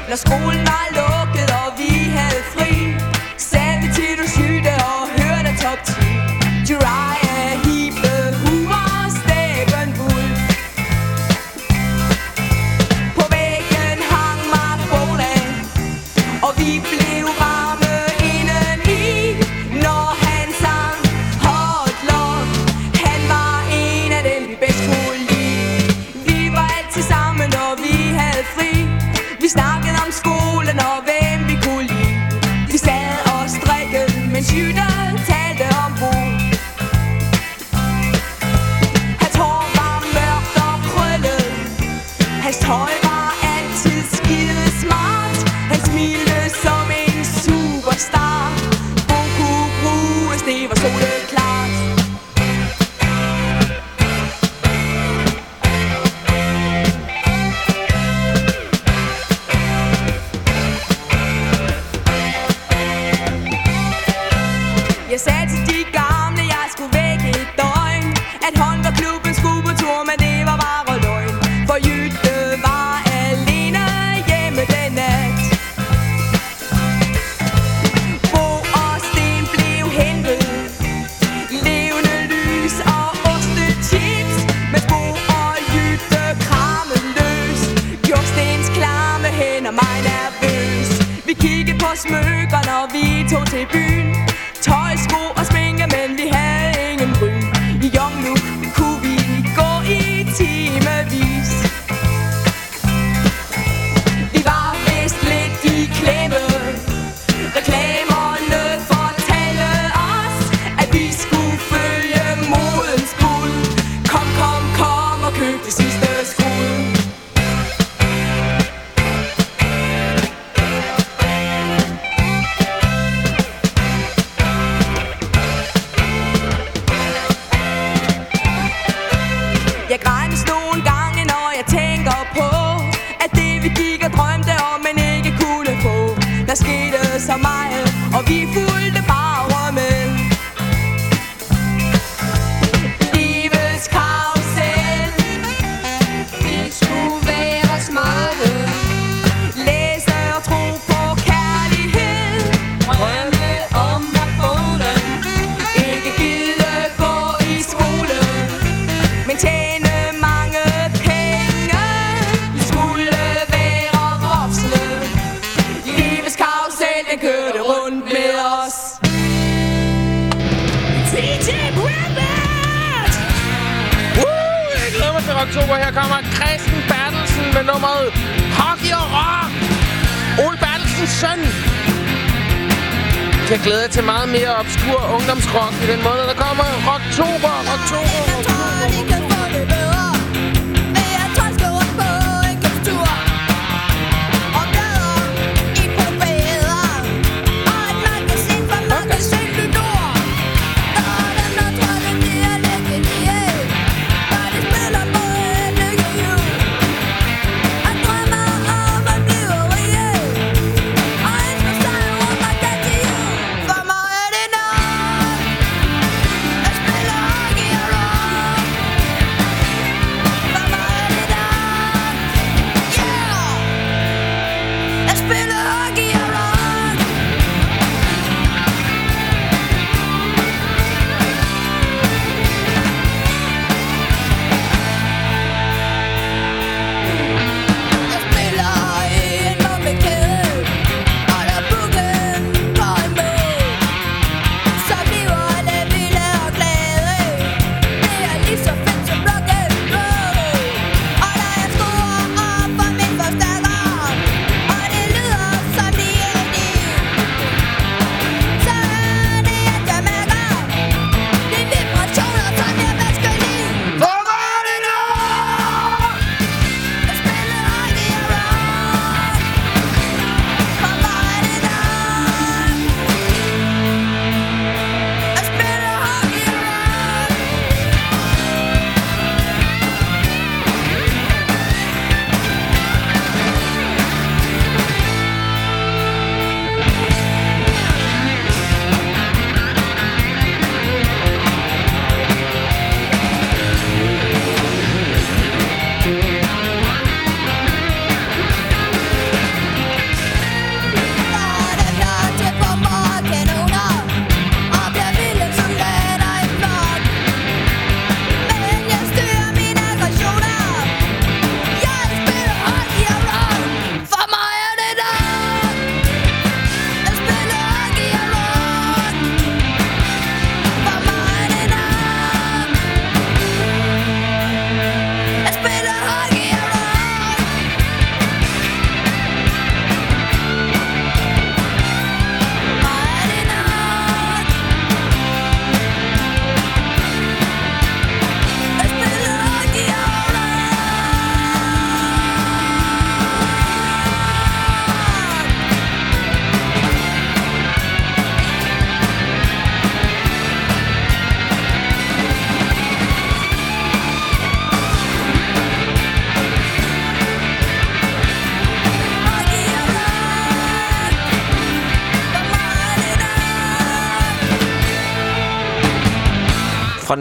Speaker 22: Når skolen var
Speaker 3: noget hockey og rock. Ole Bertelsens søn. Jeg glæder jer til meget mere obskur ungdomsrock i den måned, der kommer. Rocktober, Rocktober, Rocktober.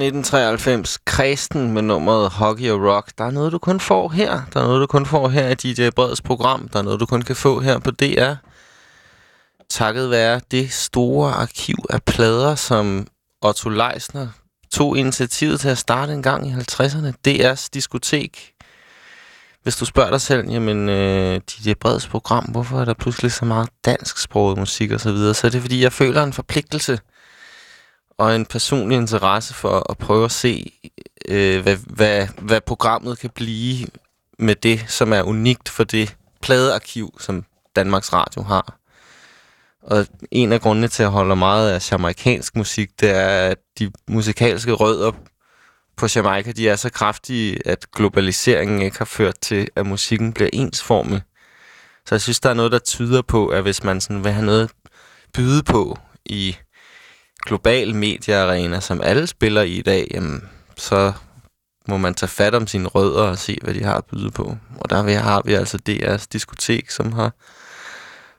Speaker 3: 1993, Kristen med nummeret Hockey og Rock. Der er noget, du kun får her. Der er noget, du kun får her i DJ Breds program. Der er noget, du kun kan få her på DR. Takket være det store arkiv af plader, som Otto Leisner tog initiativet til at starte en gang i 50'erne. DR's diskotek. Hvis du spørger dig selv, jamen øh, DJ Breds program, hvorfor er der pludselig så meget dansksproget musik og så videre, så er det fordi, jeg føler en forpligtelse og en personlig interesse for at prøve at se, øh, hvad, hvad, hvad programmet kan blive med det, som er unikt for det pladearkiv, som Danmarks Radio har. Og en af grundene til at holde meget af jamaikansk musik, det er, at de musikalske rødder på Jamaica, de er så kraftige, at globaliseringen ikke har ført til, at musikken bliver ensformig. Så jeg synes, der er noget, der tyder på, at hvis man sådan vil have noget at byde på i global mediearena, som alle spiller i i dag, jamen, så må man tage fat om sine rødder og se, hvad de har at byde på. Og der har vi altså DR's diskotek, som har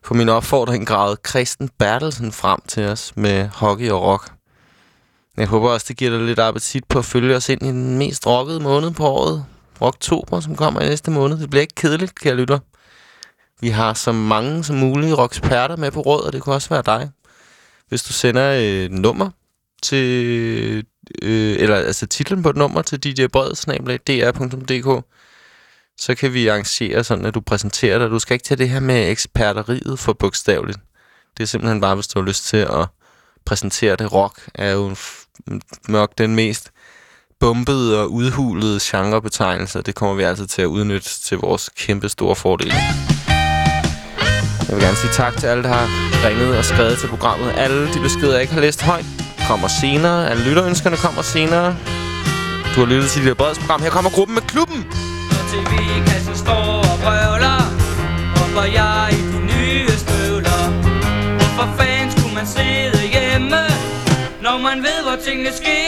Speaker 3: på min opfordring gravet Christen Bertelsen frem til os med hockey og rock. Jeg håber også, det giver dig lidt appetit på at følge os ind i den mest rockede måned på året. Oktober, som kommer i næste måned. Det bliver ikke kedeligt, kære lytter. Vi har så mange som mulige rocksperter med på råd, og det kunne også være dig. Hvis du sender et nummer til, øh, eller altså titlen på et nummer til djbred.dr.dk, så kan vi arrangere sådan, at du præsenterer dig. Du skal ikke tage det her med eksperteriet for bogstaveligt. Det er simpelthen bare, hvis du har lyst til at præsentere det. Rock er jo en mørk den mest bumpede og udhulede genrebetegnelse, Det kommer vi altså til at udnytte til vores kæmpe store fordel. Jeg vil gerne sige tak til alle, der har ringet og skrevet til programmet. Alle de beskeder, jeg ikke har læst højt, kommer senere. Alle lytterønskerne kommer senere. Du har lyttet til det breds program. Her kommer gruppen med klubben.
Speaker 14: TV-kassen står og brøvler Hvorfor jeg i de nye støvler Hvorfor fanden skulle man sidde hjemme Når man ved hvor tingene sker